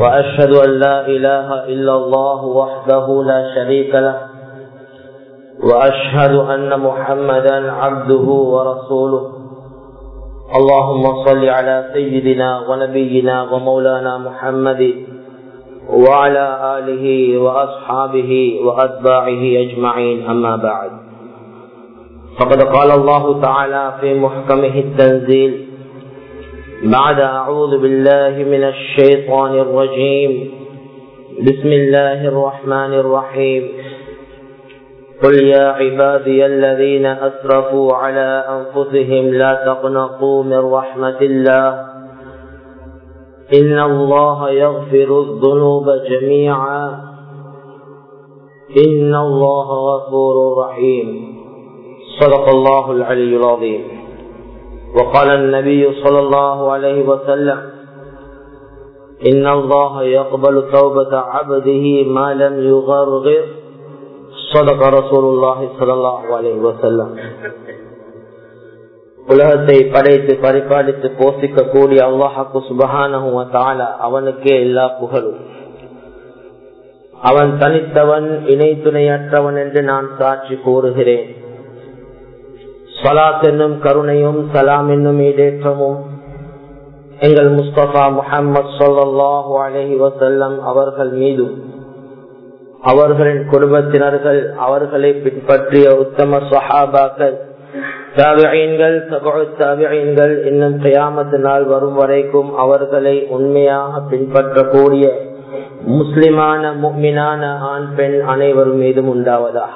وأشهد أن لا إله إلا الله وحده لا شريك له وأشهد أن محمدا عبده ورسوله. اللهم صل على سيدنا ونبينا ومولانا محمد وعلى آله وأصحابه وأتباعه أجمعين أما بعد. فقد قال الله تعالى في محكمه التنزيل بعد أعوذ بالله من الشيطان الرجيم. بسم الله الرحمن الرحيم. قل يا عبادي الذين أسرفوا على أنفسهم لا تقنطوا من رحمة الله. إن الله يغفر الذنوب جميعا. إن الله غفور رحيم. صدق الله العلي العظيم. وقال النبي صلى الله عليه وسلم إن الله يقبل توبة عبده ما لم يغرغر صدق رسول الله صلى الله عليه وسلم உலகத்தை படைத்து பரிபாலித்து போஷிக்க கூடிய அல்லாஹாக்கு சுபகான அவனுக்கே எல்லா புகழும் அவன் தனித்தவன் இணை துணையற்றவன் என்று நான் சாட்சி கூறுகிறேன் சலாத் என்னும் கருணையும் சலாம் என்னும் ஈடேற்றமும் எங்கள் முஸ்தபா முஹம்மது சொல்லாஹு அலஹி வசல்லம் அவர்கள் மீதும் அவர்களின் குடும்பத்தினர்கள் அவர்களை பின்பற்றிய உத்தம சஹாபாக்கள் தாபியன்கள் இன்னும் கயாமத்து நாள் வரும் வரைக்கும் அவர்களை உண்மையாக பின்பற்றக்கூடிய முஸ்லிமான முக்மினான ஆண் பெண் அனைவரும் மீதும் உண்டாவதா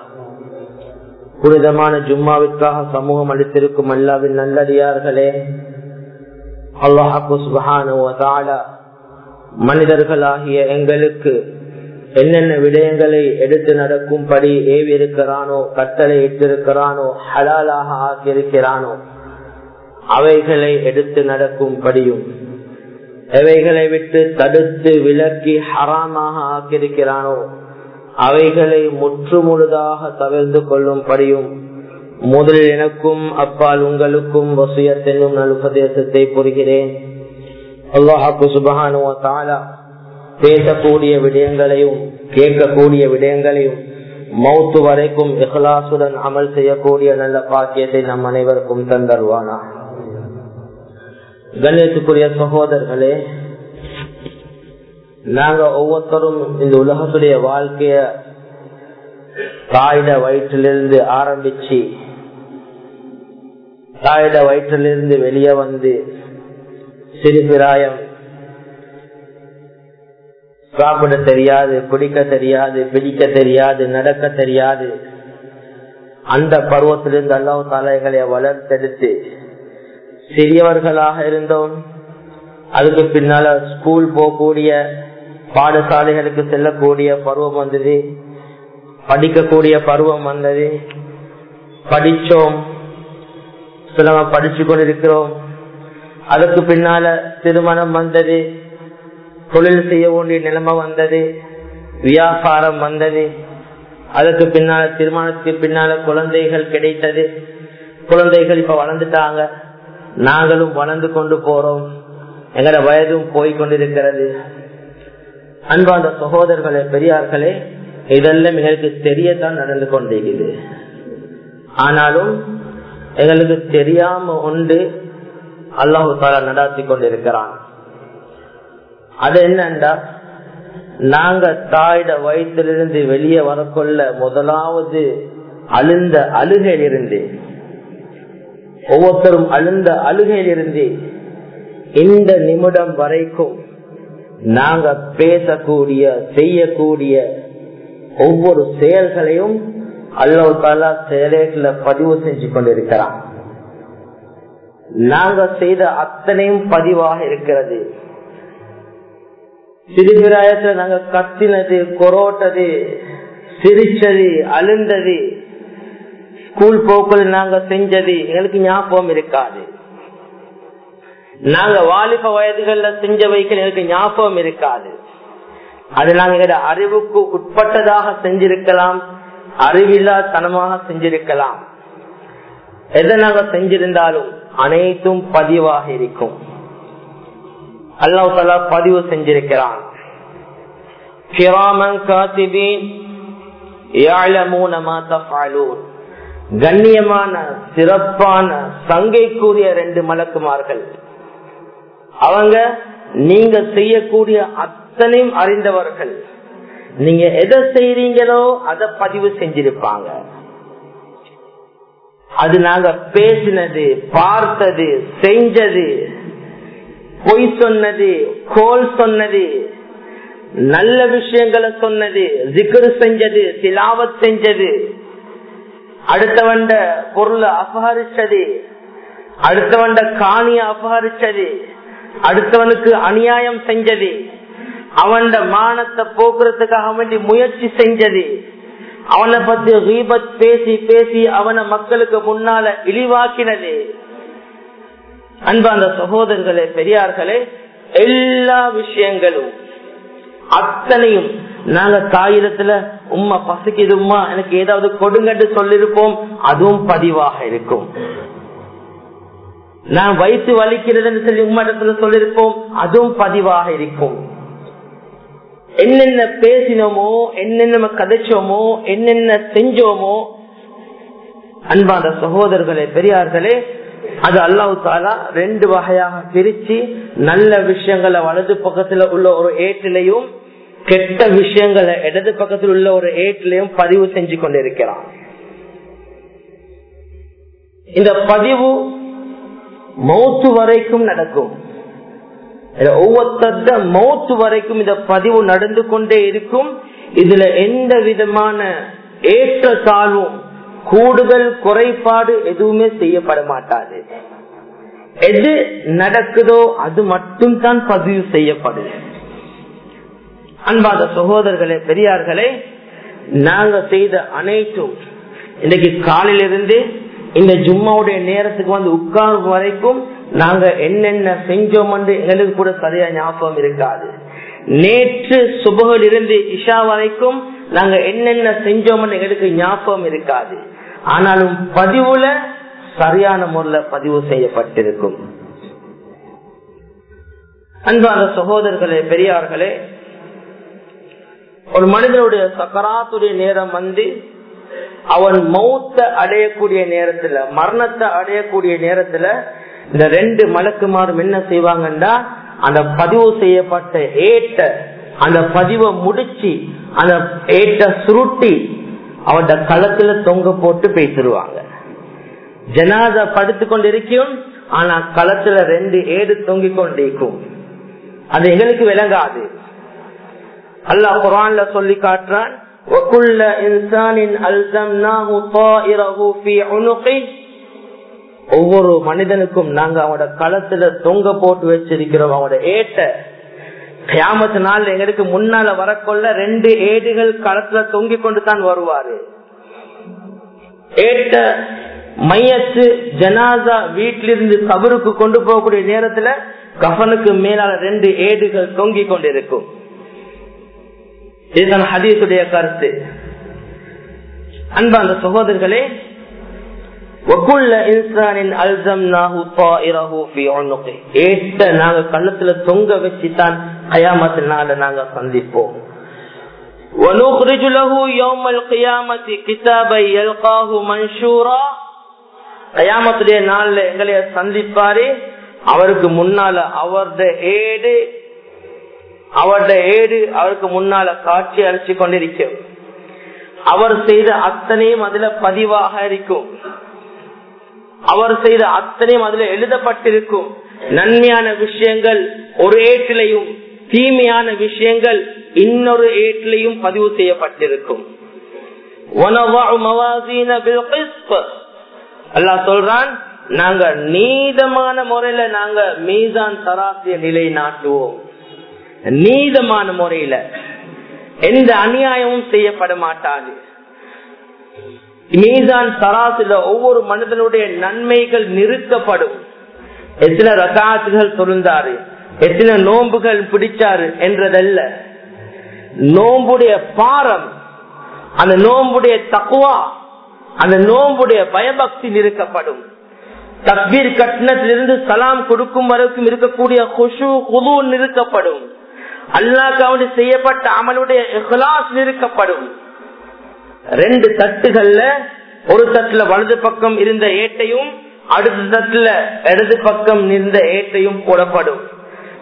புனிதமான ஜும்மாவிற்காக சமூகம் அளித்திருக்கும் அல்லாவின் நல்லடியார்களே அல்லாஹாக்கு சுபகான மனிதர்களாகிய எங்களுக்கு என்னென்ன விடயங்களை எடுத்து நடக்கும்படி ஏவி இருக்கிறானோ கட்டளை இட்டிருக்கிறானோ ஹலாலாக ஆக்கியிருக்கிறானோ அவைகளை எடுத்து நடக்கும்படியும் எவைகளை விட்டு தடுத்து விலக்கி ஹராமாக ஆக்கியிருக்கிறானோ அவைகளை முற்று முழுதாக தவிர்த்து கொள்ளும்படியும் முதலில் எனக்கும் அப்பால் உங்களுக்கும் வசியத்தென்னும் நலுபதேசத்தை புரிகிறேன். அல்லாஹாக்கு சுபகானுவ தாலா பேசக்கூடிய விடயங்களையும் கேட்கக்கூடிய விடயங்களையும் மௌத்து வரைக்கும் இஹ்லாசுடன் அமல் செய்யக்கூடிய நல்ல பாக்கியத்தை நம் அனைவருக்கும் தந்தருவானா கணேசுக்குரிய சகோதரர்களே நாங்க ஒவ்வொருத்தரும் இந்த உலகத்துடைய வாழ்க்கைய தாயிட வயிற்றிலிருந்து ஆரம்பிச்சு தாயிட வயிற்றிலிருந்து வெளியே வந்து சிறுபிராயம் சாப்பிட தெரியாது குடிக்க தெரியாது பிடிக்க தெரியாது நடக்க தெரியாது. அந்த பருவத்திலிருந்து அல்லாஹ் தலைகளை வளர்த்தெடுத்து சிறியவர்களாக இருந்தோம். அதுக்கு பின்னால ஸ்கூல் போகக்கூடிய பாடசாலைகளுக்கு செல்லக்கூடிய பருவம் வந்தது. படிக்கக்கூடிய பருவம் வந்தது. படிச்சோம். சில படிச்சு கொண்டிருக்கிறோம். அதுக்கு பின்னால திருமணம் வந்தது. தொழில் செய்ய வேண்டிய நிலைமை வந்தது. வியாபாரம் வந்தது. அதுக்கு பின்னால திருமணத்துக்கு பின்னால குழந்தைகள் கிடைத்தது. குழந்தைகள் இப்ப வளர்ந்துட்டாங்க. நாங்களும் வளர்ந்து கொண்டு போறோம். எங்கட வயதும் போய்கொண்டிருக்கிறது அன்பான சகோதரர்களே பெரியார்களே இதெல்லாம் எங்களுக்கு தெரியத்தான் நடந்து கொண்டிருக்குது. ஆனாலும் எங்களுக்கு தெரியாம உண்டு அல்லாஹு தாலா நடாத்தி கொண்டிருக்கிறான். அது என்னண்டா? நாங்க தாயிட வயிற்றிலிருந்து வெளியே வரக்கொள்ள முதலாவது அழுந்த அழுகையிலிருந்து ஒவ்வொருத்தரும் அழுந்த அழுகையிலிருந்து இந்த நிமிடம் வரைக்கும் நாங்க பேசக்கூடிய செய்யக்கூடிய ஒவ்வொரு செயல்களையும் அல்லோ தாலா செயல்கள பதிவு செஞ்சு கொண்டிருக்கிறான். நாங்க செய்த அத்தனையும் பதிவாக இருக்கிறது. சிறுபிராயத்துல நாங்க கத்தினது கொரோட்டது சிரிச்சது அழுந்தது ஸ்கூல் போக்குள் நாங்க செஞ்சது எங்களுக்கு ஞாபகம் இருக்காது. நாங்க வாலிப வயதுகள்ல செஞ்ச வைக்க எனக்கு ஞாபகம் இருக்காது. அது நாங்க அறிவுக்கு உட்பட்டதாக செஞ்சிருக்கலாம் அறிவில்லா தனமாக செஞ்சிருக்கலாம். எதை நாங்க செஞ்சிருந்தாலும் அனைத்தும் பதிவாக இருக்கும். அல்லாஹ் தலா பதிவு செஞ்சிருக்கிறான். கண்ணியமான சிறப்பான சங்கைக்குரிய ரெண்டு மலக்குமார்கள். அவங்க நீங்க செய்யக்கூடிய அத்தனையும் அறிந்தவர்கள். நீங்க எதை செய்யறீங்களோ அதை பதிவு செஞ்சிருப்பாங்க. அது நாங்க பேசினது பார்த்தது செஞ்சது பொய் சொன்னது கோல் சொன்னது நல்ல விஷயங்களை சொன்னது ஜிகர் செஞ்சது திலாவத் செஞ்சது அடுத்தவண்ட பொருளை அபகரிச்சது அடுத்தவண்ட காணிய அபகரிச்சது அடுத்தவனுக்கு அநியாயம் செஞ்சது. அவன் மானத்தை போக்குறதுக்காக வேண்டி முயற்சி செஞ்சது. அவனை பத்தி ரீபத் பேசி பேசி அவனை மக்களுக்கு முன்னால இழிவாக்கினது. அன்பாந்த சகோதரர்களே பெரியார்களே எல்லா விஷயங்களும் அத்தனையும் நாங்க தாயிரத்துல உம்மா பசிக்குது உம்மா எனக்கு ஏதாவது கொடுங்கன்னு சொல்லிருப்போம் அதுவும் பதிவாக இருக்கும். நான் வயிற்று வலிக்கிறதுன்னு சொல்லி உம்மிடத்துல சொல்லிருக்கோம் அதுவும் பதிவாக இருக்கும். என்னென்ன பேசினோமோ என்னென்ன கதைச்சோமோ என்னென்ன செஞ்சோமோ அன்பான சகோதரர்களே பெரியார்களே அது அல்லாஹு தாலா ரெண்டு வகையாக பிரிச்சு நல்ல விஷயங்களை வலது பக்கத்துல உள்ள ஒரு ஏட்டிலையும் கெட்ட விஷயங்களை இடது பக்கத்தில் உள்ள ஒரு ஏட்டிலையும் பதிவு செஞ்சு கொண்டிருக்கிறான். இந்த பதிவு மௌத்து வரைக்கும் நடக்கும். ஒவ்வொருத்த மௌத்து வரைக்கும் இந்த பதிவு நடந்து கொண்டே இருக்கும். இதுல எந்த விதமான ஏற்ற தாழ்வும் கூடுதல் குறைபாடு எதுவுமே செய்யப்பட மாட்டாது. எது நடக்குதோ அது மட்டும் தான் பதிவு செய்யப்படும். அன்பாத சகோதரர்களே பெரியார்களே நாங்க செய்த அனைத்தும் இன்னைக்கு காலையிலிருந்து இந்த ஜும்மாவுடைய நேரத்துக்கு வந்து உட்காரும் வரைக்கும் நாங்க என்னென்ன செஞ்சோம் என்று எங்களுக்கு கூட சரியா ஞாபகம் இருக்காது. நேற்று சுபகில் இருந்து இஷா வரைக்கும் நாங்க என்னென்ன செஞ்சோம் எங்களுக்கு ஞாபகம் இருக்காது. ஆனாலும் பதிவுல சரியான முறையில பதிவு செய்யப்பட்டிருக்கும். அன்பான சகோதரர்களே பெரியார்களே ஒரு மனிதனுடைய சக்கராத்துடைய நேரம் வந்து அவன் மௌத்த அடையக்கூடிய நேரத்துல மரணத்தை அடையக்கூடிய நேரத்துல இந்த ரெண்டு மலக்குமாரும் என்ன செய்வாங்கன்னா அந்த பதிவு செய்யப்பட்ட ஏட்ட அந்த பதிவை முடிச்சு அந்த ஏட்ட சுருட்டி அவட களத்துல தொங்க போட்டு பேசிடுவாங்க. ஜனாத படுத்து கொண்டிருக்கும் ஆனா களத்துல ரெண்டு ஏடு தொங்கிக் கொண்டிருக்கும். அது எங்களுக்கு விளங்காது. அல்லாஹ் குரான்ல சொல்லி காட்டுறான் وَكُلَّ إِنسَانٍ أَلْزَمْنَاهُ طَائِرَهُ فِي عُنُقِهِ ஒவ்வொரு மனிதனுக்கும் நாங்க அவனோட களத்துல தொங்க போட்டு வச்சிருக்கிறோம் அவனோட ஏட்ட கியாமத்து நாள் எங்களுக்கு முன்னால வரக்கொள்ள ரெண்டு ஏடுகள் களத்துல தொங்கிக் கொண்டு தான் வருவாரு ஏட்ட மையத்து ஜனாசா வீட்டிலிருந்து கபருக்கு கொண்டு போகக்கூடிய நேரத்துல கஃனுக்கு மேலால ரெண்டு ஏடுகள் தொங்கிக் கொண்டிருக்கும் இதுதான் ஹதீசுடைய கருத்து அன்பா அந்த சகோதரர்களே ஏட்ட நாங்க கண்ணத்துல தொங்க வச்சுதான் கயாமத்தினால நாங்க சந்திப்போம் ونخرج له يوم القيامة كتابا يلقاه منشورا கயாமத்துடைய நாள்ல எங்களைய சந்திப்பாரு அவருக்கு முன்னால அவருடைய ஏடு அவருடைய ஏடு அவருக்கு முன்னால காட்சி அழிச்சு கொண்டிருக்கும். அவர் செய்த அத்தனையும் அதுல பதிவாக இருக்கும். அவர் செய்த அத்தனையும் அதுல எழுதப்பட்டிருக்கும். நன்மையான விஷயங்கள் ஒரு ஏட்டிலையும் தீமையான விஷயங்கள் இன்னொரு ஏட்டிலையும் பதிவு செய்யப்பட்டிருக்கும். அல்லா சொல்றான் நாங்க நீதமான முறையில நாங்க மீதான் தராசிய நிலை நாட்டுவோம் நீதமான முறையில எந்த அநியாயமும் செய்யப்பட மாட்டாது மீதான் தராசுல ஒவ்வொரு மனிதனுடைய நன்மைகள் நிறுத்தப்படும். எத்தனை ரகாத்துகள் தொழுந்தாரு எத்தனை நோன்புகள் பிடிச்சாரு என்றதல்ல. நோம்புடைய பாரம் அந்த நோம்புடைய தக்குவா அந்த நோம்புடைய பயபக்தி நிறுக்கப்படும் தக்பீர் கட்டணத்திலிருந்து சலாம் கொடுக்கும் வரைக்கும் இருக்கக்கூடிய குஷு குது நிறுக்கப்படும் அல்லாக்காவது செய்யப்பட்ட அமலுடைய இஹ்லாஸ் நிறுக்கப்படும். ரெண்டு தட்டுகள்ல ஒரு தட்டுல வலது பக்கம் இருந்த ஏட்டையும் அடுத்த தட்டுல இடது பக்கம் இருந்த ஏட்டையும் போடப்படும்.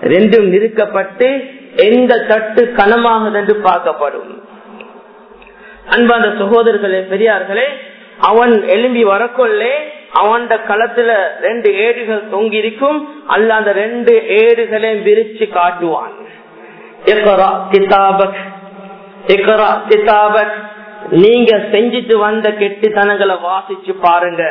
ரெண்டும் நிறுக்கப்பட்டு எந்த தட்டு கனமாகுது என்று பார்க்கப்படும். அன்பாந்த சகோதரர்களே பெரியார்களே அவன் எழும்பி வரக்கொள்ளே அவன் களத்துல ரெண்டு ஏடுகள் தொங்கி இருக்கும் அல்ல அந்த ரெண்டு ஏடுகளையும் விரிச்சு காட்டுவான். நீங்க செஞ்சிட்டு வந்த கெட்டித்தனங்களை வாசிச்சு பாருங்க.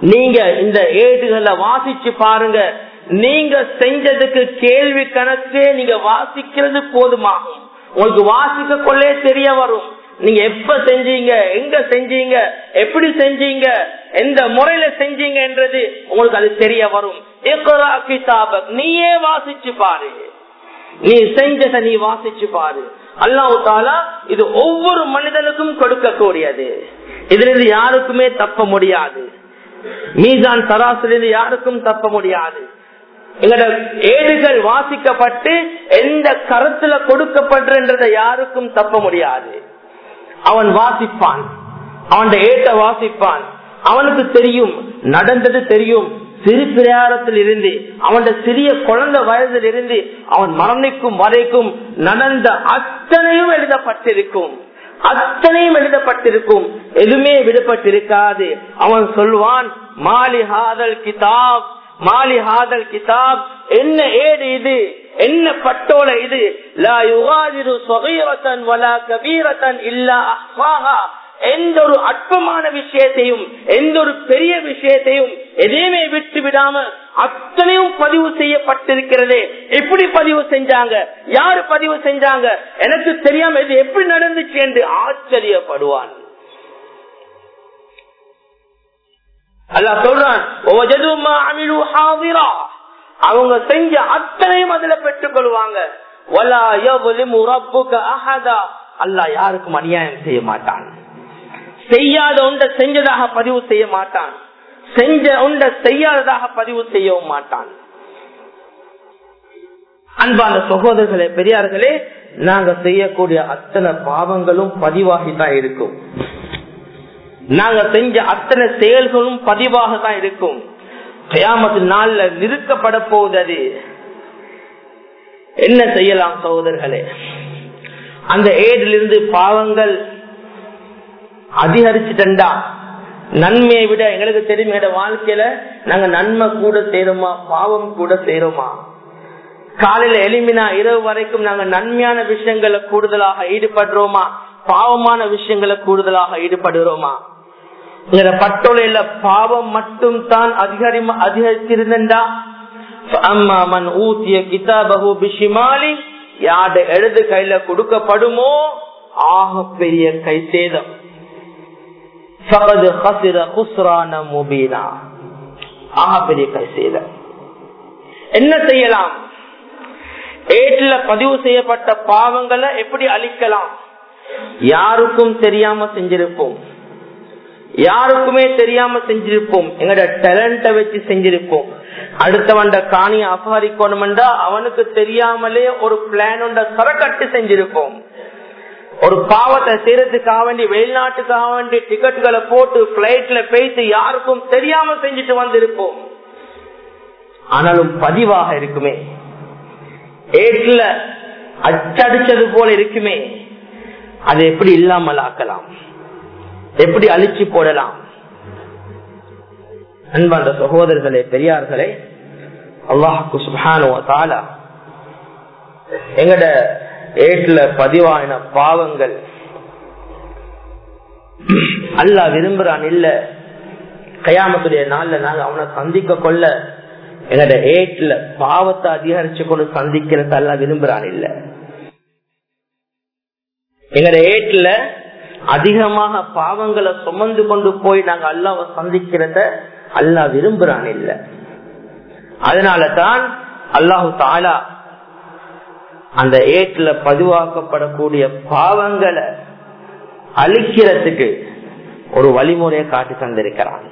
நீங்க இந்த ஏடுகளை வாசிச்சு பாருங்க. நீங்க செஞ்சதுக்கு கேள்வி கணக்கே நீங்க வாசிக்கிறது போதுமாகும் உங்களுக்கு வாசிக்க கொள்ளே தெரிய வரும். நீங்க எப்ப செஞ்சீங்க எங்க செஞ்சீங்க எப்படி செஞ்சீங்க எந்த முறையில செஞ்சீங்க என்றது உங்களுக்கு அது தெரிய வரும். நீயே வாசிச்சு பாரு. நீ செஞ்சத நீ வாசிச்சு பாரு. அல்லாஹு தாலா இது ஒவ்வொரு மனிதனுக்கும் கொடுக்கக்கூடியது. இதுல இருந்து யாருக்குமே தப்ப முடியாது. மீசான் சராசரிலிருந்து யாருக்கும் தப்ப முடியாது. எங்களோட ஏடுகள் வாசிக்கப்பட்டு எந்த கருத்துல கொடுக்கப்படுறதை யாருக்கும் தப்ப முடியாது. அவன் வாசிப்பான். அவன் ஏட்ட வாசிப்பான். அவனுக்கு தெரியும் நடந்தது தெரியும். சிறு பிரயாரத்தில் இருந்து அவன் சிறிய குழந்தை வயதில் இருந்து அவன் மரணிக்கும் வரைக்கும் நடந்த அத்தனையும் எழுதப்பட்டிருக்கும். அத்தனையும் எழுதப்பட்டிருக்கும். எதுவுமே விடப்பட்டிருக்காது அவன் சொல்வான் மாலி ஹாதல் கிதாப் மாலி ஹாதல் கிதாப் என்ன ஏடு இது? என்ன பட்டோல இது? லா யுகாதிரு சொகையவத்தன் வலா கபீரத்தன் இல்லா அஹ்வாஹா எந்த ஒரு அற்பமான விஷயத்தையும் எந்த ஒரு பெரிய விஷயத்தையும் எதையுமே விட்டு விடாம அத்தனையும் பதிவு செய்யப்பட்டிருக்கிறது. எப்படி பதிவு செஞ்சாங்க? யாரு பதிவு செஞ்சாங்க? எனக்கு தெரியாம இது எப்படி நடந்துச்சு என்று ஆச்சரியப்படுவான். அல்ல சொல்றான் அவங்க செஞ்ச அத்தனையும் அதுல பெற்றுக் கொள்வாங்க. அல்லா யாருக்கும் அநியாயம் செய்ய மாட்டான். செய்யாத ஒன்றை செஞ்சதாக பதிவு செய்ய மாட்டான். செஞ்ச ஒன்றை செய்யாததாக பதிவு செய்யவும் மாட்டான். அன்பான சகோதரர்களே பெரியார்களே நாங்க செய்யக்கூடிய அத்தனை பாவங்களும் பதிவாகித்தான் இருக்கும். நாங்க செஞ்ச அத்தனை செயல்களும் பதிவாக தான் இருக்கும். கயாமத்து நாள்ல நிறுக்கப்பட போகுது என்ன செய்யலாம் சகோதரர்களே? அந்த ஏடிலிருந்து பாவங்கள் அதிகரிச்சுட்டா நன்மையை விட எங்களுக்கு தெரியும் எங்க வாழ்க்கையில நாங்க நன்மை கூட செய்யறோமா பாவம் கூட செய்யறோமா காலையில எளிமினா இரவு வரைக்கும் நாங்க நன்மையான விஷயங்களை கூடுதலாக ஈடுபடுறோமா பாவமான விஷயங்களை கூடுதலாக ஈடுபடுறோமா பட்டோலையில பாவம் மட்டும் தான் அதிகரி அம்மா அம்மாமன் ஊத்திய கிதாபகு பிஷிமாலி யாரு எழுது கையில கொடுக்கப்படுமோ? ஆக பெரிய கை சேதம் பெரிய கை சேதம் என்ன செய்யலாம்? ஏட்டில் பதிவு செய்யப்பட்ட பாவங்களை எப்படி அழிக்கலாம்? யாருக்கும் தெரியாம செஞ்சிருப்போம். யாருக்குமே தெரியாம செஞ்சிருப்போம். எங்கட டேலண்ட வச்சு செஞ்சிருப்போம். அடுத்தவன்ட காணியை அபகரிக்கணும்டா அவனுக்கு தெரியாமலே ஒரு பிளான் சரக்கட்டு செஞ்சிருப்போம். ஒரு பாவத்தை செய்யறதுக்காக வேண்டி வெளிநாட்டுக்காக வேண்டி டிக்கெட்டுகளை போட்டு பிளைட்ல பேசி யாருக்கும் தெரியாம செஞ்சுட்டு வந்திருப்போம். ஆனாலும் பதிவாக இருக்குமே. ஏட்ல அச்சடிச்சது போல இருக்குமே. அது எப்படி இல்லாமல் ஆக்கலாம். எப்படி அழிச்சு போடலாம்? அன்பான சகோதரர்களே பெரியார்களே அல்லாஹுக்கு சுபானுவ எங்கட ஏட்ல பதிவான பாவங்கள் அல்லா விரும்புறான் இல்ல கயாமத்துடைய நாள்ல நாங்க அவனை சந்திக்க கொள்ள எங்கட ஏட்ல பாவத்தை அதிகரிச்சு கொண்டு சந்திக்கிறது அல்ல விரும்புறான் இல்ல. எங்கட ஏட்ல அதிகமாக பாவங்களை சுமந்து கொண்டு போய் நாங்க அல்லாவை சந்திக்கிறத அல்லா விரும்புறான் இல்ல. அதனால தான் அல்லாஹு தாலா அந்த ஏட்டுல பதிவாக்கப்படக்கூடிய பாவங்களை அழிக்கிறதுக்கு ஒரு வழிமுறையை காட்டி தந்திருக்கிறான்.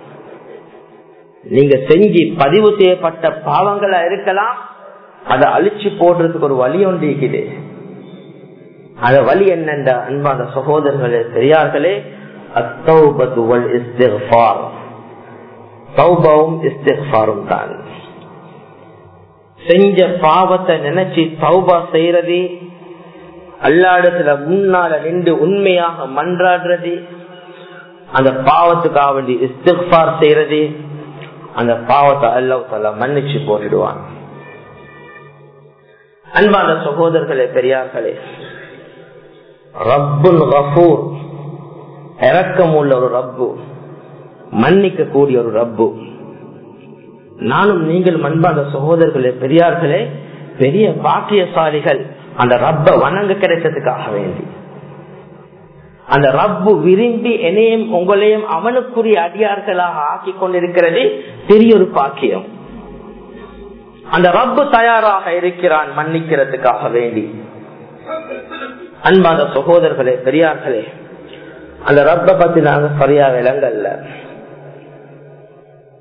நீங்க செஞ்சு பதிவு செய்யப்பட்ட பாவங்களா இருக்கலாம் அதை அழிச்சு போடுறதுக்கு ஒரு வழி ஒன்று இருக்குது. அந்த வழி என்னென்ற அன்பான சகோதரர்களே பெரியார்களே? அத்தௌபத்துவல் இஸ்திஃபார் தௌபாவும் இஸ்திஃபாரும் தான். செஞ்ச பாவத்தை நினைச்சு தௌபா செய்யறது அல்லாடத்துல முன்னால நின்று உண்மையாக மன்றாடுறது அந்த பாவத்துக்காக வேண்டி இஸ்திஃபார் செய்யறது அந்த பாவத்தை அல்லாஹ் மன்னிச்சு போயிடுவான் அன்பான சகோதரர்களே பெரியார்களே ரப்புல் கபூர் இறக்கம் உள்ள ஒரு ரப்பு. மன்னிக்க கூடிய ஒரு ரப்பு. நானும் நீங்கள் மண்பான சகோதரர்களே பெரியார்களே பெரிய பாக்கியசாலிகள். அந்த ரப்ப வணங்க கிடைத்ததுக்காக வேண்டி. அந்த ரப்பு விரும்பி என்னையும் உங்களையும் அவனுக்குரிய அடியார்களாக ஆக்கி கொண்டிருக்கிறது. பெரிய ஒரு பாக்கியம். அந்த ரப்பு தயாராக இருக்கிறான் மன்னிக்கிறதுக்காக வேண்டி. அன்பான சகோதரர்களே பெரியார்களே அந்த ரப்ப பத்தி நாங்க சரியா விளங்கல்ல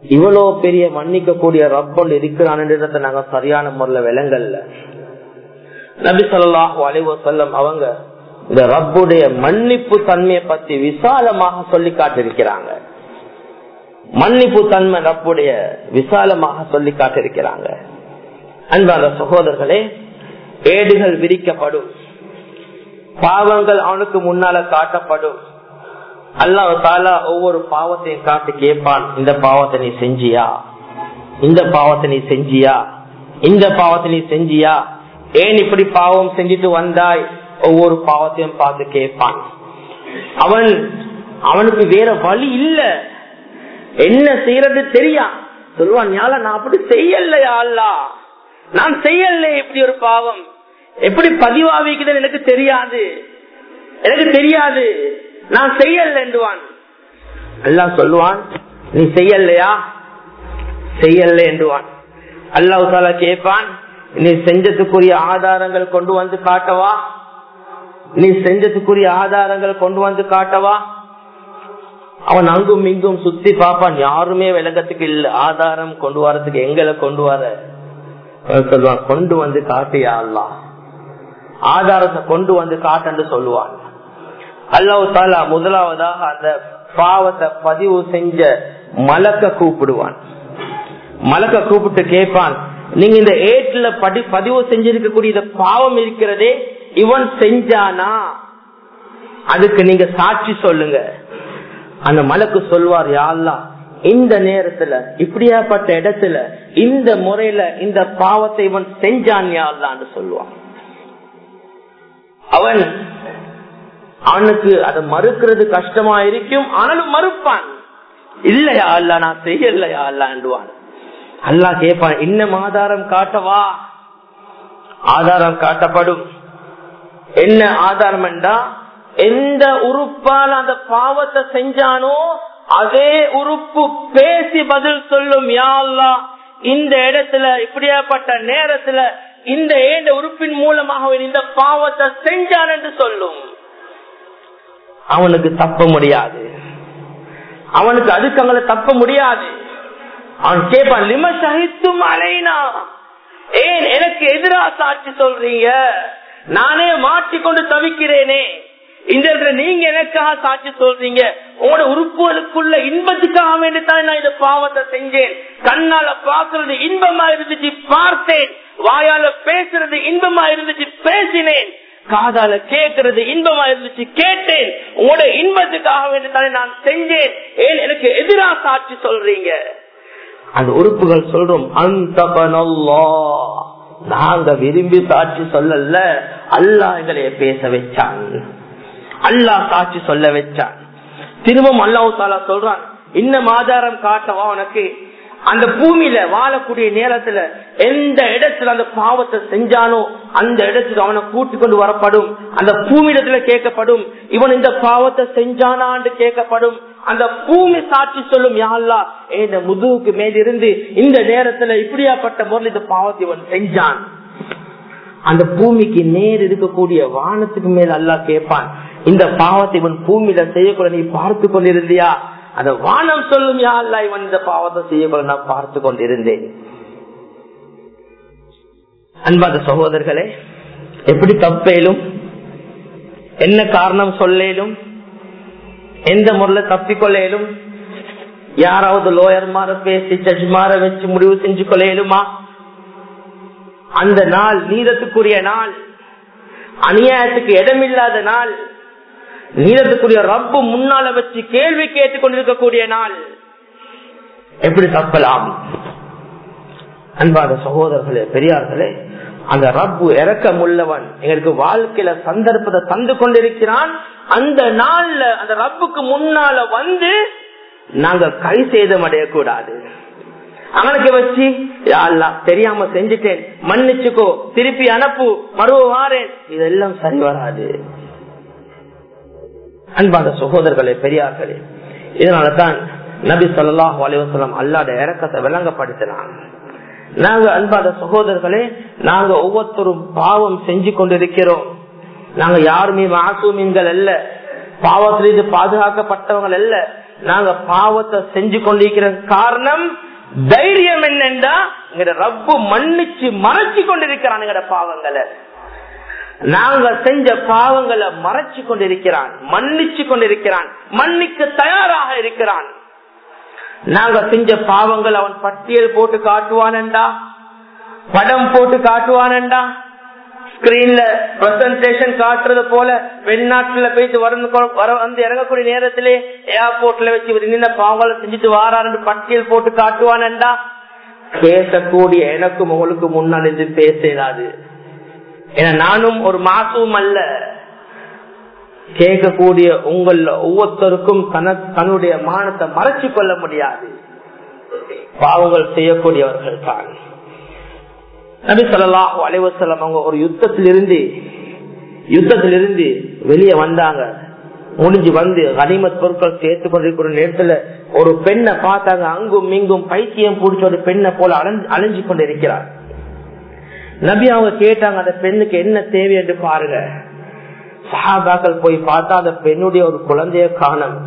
இவ்வளவு பெரிய மன்னிக்க கூடிய ரப்பொண்டு இருக்கிறான்றத நாங்க சரியான முறையில விளங்கல்ல நபி சொல்லாஹு அலைவசல்லம் அவங்க இந்த ரப்புடைய மன்னிப்பு தன்மையை பத்தி விசாலமாக சொல்லி காட்டிருக்கிறாங்க மன்னிப்பு தன்மை ரப்புடைய விசாலமாக சொல்லி காட்டிருக்கிறாங்க அன்பான சகோதரர்களே ஏடுகள் விரிக்கப்படும். பாவங்கள் அவனுக்கு முன்னால காட்டப்படும். அல்லாஹ் தாலா ஒவ்வொரு பாவத்தையும் காட்டு கேட்பான் இந்த பாவத்தை நீ செஞ்சியா? இந்த பாவத்தை நீ செஞ்சியா? இந்த பாவத்தை நீ செஞ்சியா? ஏன் இப்படி பாவம் செஞ்சுட்டு வந்தாய்? ஒவ்வொரு பாவத்தையும் பார்த்து கேட்பான். அவன் அவனுக்கு வேற வழி இல்ல. என்ன செய்யறது தெரியா சொல்லுவான் ஞால நான் அப்படி செய்யலையா அல்லா நான் செய்யல இப்படி ஒரு பாவம். எப்படி பதிவாவிக்குதுன்னு எனக்கு தெரியாது. எனக்கு தெரியாது. நான் செய்யல என்றுவான் அல்லாஹ் சொல்லுவான் நீ செய்யலையா? செய்யல என்றுவான் அல்லாஹ் தாலா கேட்பான் நீ செஞ்சதுக்குரிய ஆதாரங்கள் கொண்டு வந்து காட்டவா? நீ செஞ்சதுக்குரிய ஆதாரங்கள் கொண்டு வந்து காட்டவா? அவன் அங்கும் இங்கும் சுத்தி பார்ப்பான் யாருமே விளக்கத்துக்கு இல்ல. ஆதாரம் கொண்டு வரதுக்கு எங்களை கொண்டு வர. சொல்லுவான் கொண்டு வந்து காட்டியா அல்லா ஆதாரத்தை கொண்டு வந்து காட்டு சொல்லுவான் அல்லாஹ் தாலா முதலாவதாக அந்த பாவத்தை பதிவு செஞ்ச மலக்க கூப்பிடுவான். மலக்க கூப்பிட்டு கேட்பான் நீங்க இந்த ஏட்ல படி பதிவு செஞ்சிருக்கக்கூடிய இந்த பாவம் இருக்கிறதே இவன் செஞ்சானா? அதுக்கு நீங்க சாட்சி சொல்லுங்க. அந்த மலக்கு சொல்வார் யாழ்லா இந்த நேரத்துல இப்படியாப்பட்ட இடத்துல இந்த முறையில இந்த பாவத்தை இவன் செஞ்சான் யாழ்லான்னு சொல்லுவான். அவன் அவனுக்கு அதை மறுக்கிறது கஷ்டமா இருக்கும் ஆனாலும் மறுப்பான். இல்லையா அல்ல நான் செய்யலையா அல்லாண்டுவான் அல்லா கேட்பான் இன்னும் ஆதாரம் காட்டவா? ஆதாரம் காட்டப்படும். என்ன ஆதாரம் என்றா எந்த உறுப்பால் அந்த பாவத்தை செஞ்சானோ அதே உறுப்பு பேசி பதில் சொல்லும் யாழ்லா இந்த இடத்துல இப்படியாப்பட்ட நேரத்துல இந்த ஏந்த உறுப்பின் மூலமாக இந்த பாவத்தை செஞ்சான் என்று சொல்லும். அவனுக்கு தப்ப முடியாது. அவனுக்கு அதுக்கு அவங்களை தப்ப முடியாது. அவன் கேட்பான் லிம சகித்தும் அலைனா? ஏன் எனக்கு எதிரா சாட்சி சொல்றீங்க? நானே மாற்றிக்கொண்டு தவிக்கிறேனே. இந்த இடத்துல நீங்க எனக்காக சாட்சி சொல்றீங்க. உங்களோட உறுப்புகளுக்குள்ள இன்பத்துக்காக வேண்டித்தான் நான் இந்த பாவத்தை செஞ்சேன். கண்ணால பாக்குறது இன்பமா இருந்துச்சு பார்த்தேன். வாயால பேசுறது இன்பமா இருந்துச்சு பேசினேன். காதால கேட்கறது இன்பமா இருந்துச்சு கேட்டேன். உங்களோட இன்பத்துக்காக வேண்டித்தானே நான் செஞ்சேன். ஏன் எனக்கு எதிரா சாட்சி சொல்றீங்க? அந்த உறுப்புகள் சொல்றோம் அந்த நாங்க விரும்பி சாட்சி சொல்லல. அல்லா எங்களைய பேச வச்சாங்க அல்லா சாட்சி சொல்ல வச்சான். திரும்பவும் அல்லாஹு தாலா சொல்றான் இன்னும் ஆதாரம் காட்டவா உனக்கு? அந்த பூமியில வாழக்கூடிய நேரத்துல எந்த இடத்துல அந்த பாவத்தை செஞ்சானோ அந்த இடத்துக்கு அவனை கூட்டி கொண்டு வரப்படும். அந்த பூமியிடத்துல கேட்கப்படும். இவன் இந்த பாவத்தை செஞ்சானான்னு கேட்கப்படும். அந்த பூமி சாட்சி சொல்லும் யாழ்லா இந்த முதுகுக்கு மேலிருந்து இந்த நேரத்துல இப்படியாப்பட்ட முறையில் இந்த பாவத்தை இவன் செஞ்சான். அந்த பூமிக்கு நேர் இருக்கக்கூடிய வானத்துக்கு மேல் அல்லா கேட்பான் இந்த பாவத்தை இவன் பூமியில செய்யக்கூட நீ பார்த்து கொண்டிருந்தியா? அந்த வானம் சொல்லும் யா இவன் இந்த பாவத்தை செய்யக்கூட நான் பார்த்து கொண்டிருந்தேன். அன்பாத சகோதரர்களே எப்படி தப்பேலும் என்ன காரணம் சொல்லேலும் எந்த முறையில தப்பிக்கொள்ளேலும் யாராவது லோயர் மாற பேசி ஜட்ஜ் மாற வச்சு முடிவு செஞ்சு கொள்ளையிலுமா அந்த நாள் நீதத்துக்குரிய நாள் அநியாயத்துக்கு இடமில்லாத நாள் நீளத்துக்குரிய ரப்பு முன்னால வச்சு கேள்வி கேட்டுக் கொண்டிருக்கக்கூடிய நாள். எப்படி தப்பலாம்? அன்பாத சகோதரர்களே பெரியார்களே அந்த ரப்பு இறக்கம் உள்ளவன் எங்களுக்கு வாழ்க்கையில சந்தர்ப்பத்தை தந்து கொண்டிருக்கிறான். அந்த நாள்ல அந்த ரப்புக்கு முன்னால வந்து நாங்க கை சேதம் அடையக்கூடாது. அவனுக்கு வச்சு தெரியாம செஞ்சுட்டேன். மன்னிச்சுக்கோ. திருப்பி அனுப்பு. மறுவாரேன் இதெல்லாம் சரி வராது. அன்பாத சகோதரர்களே பெரியார்களே இதனாலதான் நபி சொல்லாஹ் அலிவசலம் அல்லாத இறக்கத்தை விளங்கப்படுத்தினாங்க. நாங்க அன்பாத சகோதரர்களே நாங்க ஒவ்வொருத்தரும் பாவம் செஞ்சு கொண்டிருக்கிறோம். நாங்க யாருமே மாசூமீன்கள் அல்ல பாவத்திலிருந்து பாதுகாக்கப்பட்டவங்க அல்ல. நாங்க பாவத்தை செஞ்சு கொண்டிருக்கிற காரணம் தைரியம் என்னென்றா எங்க ரப்பு மன்னிச்சு மறைச்சு கொண்டிருக்கிறான் எங்கட பாவங்களை. நாங்க செஞ்ச பாவங்களை மறைச்சு கொண்டிருக்கிறான் மன்னிச்சு கொண்டிருக்கிறான் மன்னிக்க தயாராக இருக்கிறான். நாங்க செஞ்ச பாவங்கள் அவன் பட்டியல் போட்டு காட்டுவானண்டா? படம் போட்டு காட்டுவானண்டா? ஸ்கிரீன்ல பிரசன்டேஷன் காட்டுறது போல வெளிநாட்டுல போயிட்டு வர வந்து இறங்கக்கூடிய நேரத்திலே ஏர்போர்ட்ல வச்சு நின்ன பாவங்களை செஞ்சுட்டு வாரான்னு பட்டியல் போட்டு காட்டுவானண்டா? பேசக்கூடிய எனக்கும் உங்களுக்கு முன்னால் இருந்து பேசலாது ஏன்னா நானும் ஒரு மாசமும் அல்ல. கேட்கக்கூடிய உங்கள் ஒவ்வொருத்தருக்கும் தன்னுடைய மானத்தை மறைச்சு கொள்ள முடியாது. பாவங்கள் செய்யக்கூடியவர்கள் தான். நபி சொல்லலா அலைவசலம் அவங்க ஒரு யுத்தத்திலிருந்து யுத்தத்திலிருந்து வெளியே வந்தாங்க. முடிஞ்சு வந்து கனிமத் பொருட்கள் சேர்த்து கொண்டிருக்கிற நேரத்துல ஒரு பெண்ணை பார்த்தாங்க. அங்கும் இங்கும் பைத்தியம் பிடிச்ச ஒரு பெண்ணை போல அலைஞ்சு கொண்டிருக்கிறார். நபி அவங்க கேட்டாங்க அந்த பெண்ணுக்கு என்ன தேவை என்று பாருங்க. சஹாபாக்கள் போய் பார்த்தா அந்த பெண்ணுடைய ஒரு குழந்தைய காணும்.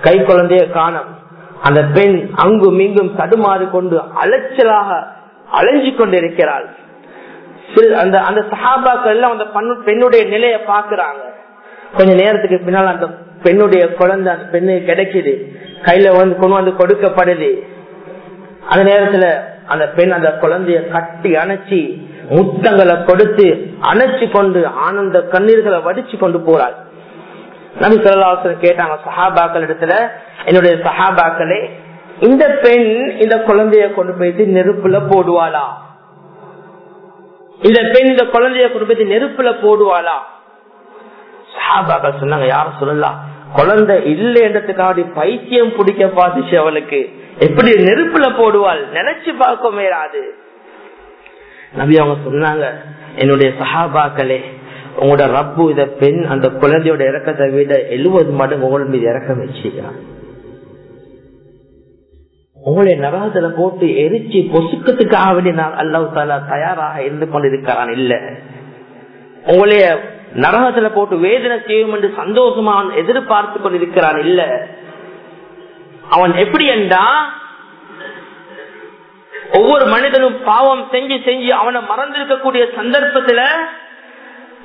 கை குழந்தைய காணும். அந்த பெண் அங்கும் இங்கும் தடுமாறு கொண்டு அலைச்சலாக அலைஞ்சு கொண்டிருக்கிறாள். அந்த அந்த சஹாபாக்கள் எல்லாம் அந்த பெண்ணுடைய நிலையை பாக்குறாங்க கொஞ்ச நேரத்துக்கு பின்னால் அந்த பெண்ணுடைய குழந்தை அந்த பெண்ணுக்கு கிடைக்குது. கையில வந்து கொண்டு வந்து கொடுக்கப்படுது. அந்த நேரத்துல அந்த பெண் அந்த குழந்தைய கட்டி அணைச்சி முத்தங்களை கொடுத்து அணைச்சு கொண்டு ஆனந்த கண்ணீர்களை வடிச்சு கொண்டு போறாள். நபி சொல்லாசன் கேட்டாங்க சஹாபாக்கள் இடத்துல என்னுடைய சஹாபாக்களே இந்த பெண் இந்த குழந்தைய கொண்டு போயிட்டு நெருப்புல போடுவாளா? இந்த பெண் இந்த குழந்தைய கொண்டு போயிட்டு நெருப்புல போடுவாளா? சஹாபாக்கள் சொன்னாங்க யாரும் சொல்லலாம் குழந்தை இல்லைன்றதுக்காக பைத்தியம் பிடிக்க பார்த்துச்சு அவளுக்கு. எப்படி நெருப்புல போடுவாள்? நினைச்சு பார்க்க மேறாது நபி அவங்க சொன்னாங்க என்னுடைய சஹாபாக்களே உங்களோட ரப்பு இத பெண் அந்த குழந்தையோட இறக்கத்தை விட எழுபது மடங்கு உங்களோட மீது இறக்கம் வச்சுக்கிறான் உங்களை நரகத்துல போட்டு எரிச்சு பொசுக்கத்துக்காக வேண்டி நான் அல்லாஹ் தாலா தயாராக இருந்து கொண்டிருக்கிறான். இல்ல. உங்களைய நரகத்துல போட்டு வேதனை செய்யும் என்று சந்தோஷமா அவன் எதிர்பார்த்து கொண்டிருக்கிறான். இல்ல. அவன் எப்படி என்றா ஒவ்வொரு மனிதனும் பாவம் செஞ்சு செஞ்சு அவனை மறந்திருக்கக்கூடிய சந்தர்ப்பத்துல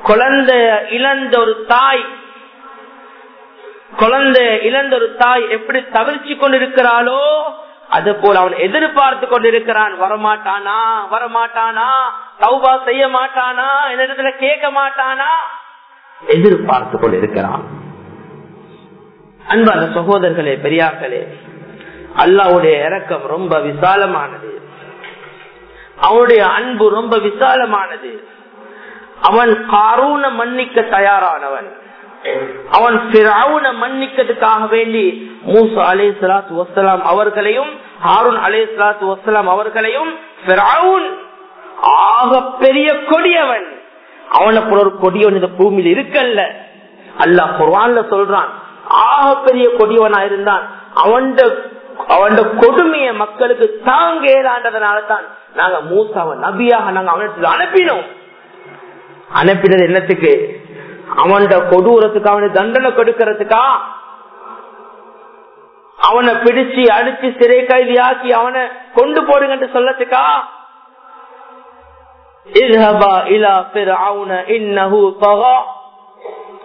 குழந்தை இழந்த ஒரு தாய் குழந்தை இழந்த ஒரு தாய் எப்படி தவிர்த்து கொண்டிருக்கிறாளோ அது போல அவன் எதிர்பார்த்து கொண்டிருக்கிறான். வரமாட்டானா? வரமாட்டானா? சௌபா செய்ய மாட்டானா? என்னிடத்துல கேட்க மாட்டானா? எதிர்பார்த்து கொண்டிருக்கிறான். அன்பான சகோதரர்களே பெரியார்களே அல்லாவுடைய இறக்கம் ரொம்ப விசாலமானது. அவனுடைய அன்பு ரொம்ப விசாலமானது. அவன் காரூன மன்னிக்க தயாரானவன். அவன் பிராவுன மன்னிக்கிறதுக்காக வேண்டி மூசா அலே சலாத்து வசலாம் அவர்களையும் ஹாரூன் அலே சலாத்து வசலாம் அவர்களையும் ஆக பெரிய கொடியவன். அவனை போல ஒரு கொடியவன் இந்த பூமியில் இருக்கல்ல. அல்லாஹ் குர்வான்ல சொல்றான் ஆக பெரிய கொடியவனா இருந்தான். அவன் அவனோட கொடுமைய மக்களுக்கு தாங்க ஏறாண்டதுனால தான் நாங்க மூசாவை நபியாக நாங்க அவனத்தில் அனுப்பினோம். அனுப்பினது என்னத்துக்கு? அவனோட கொடூரத்துக்கு அவனுக்கு தண்டனை கொடுக்கறதுக்கா? அவனை பிடிச்சு அடிச்சு சிறை கைதியாக்கி அவனை கொண்டு போடுங்கன்னு சொல்லத்துக்கா?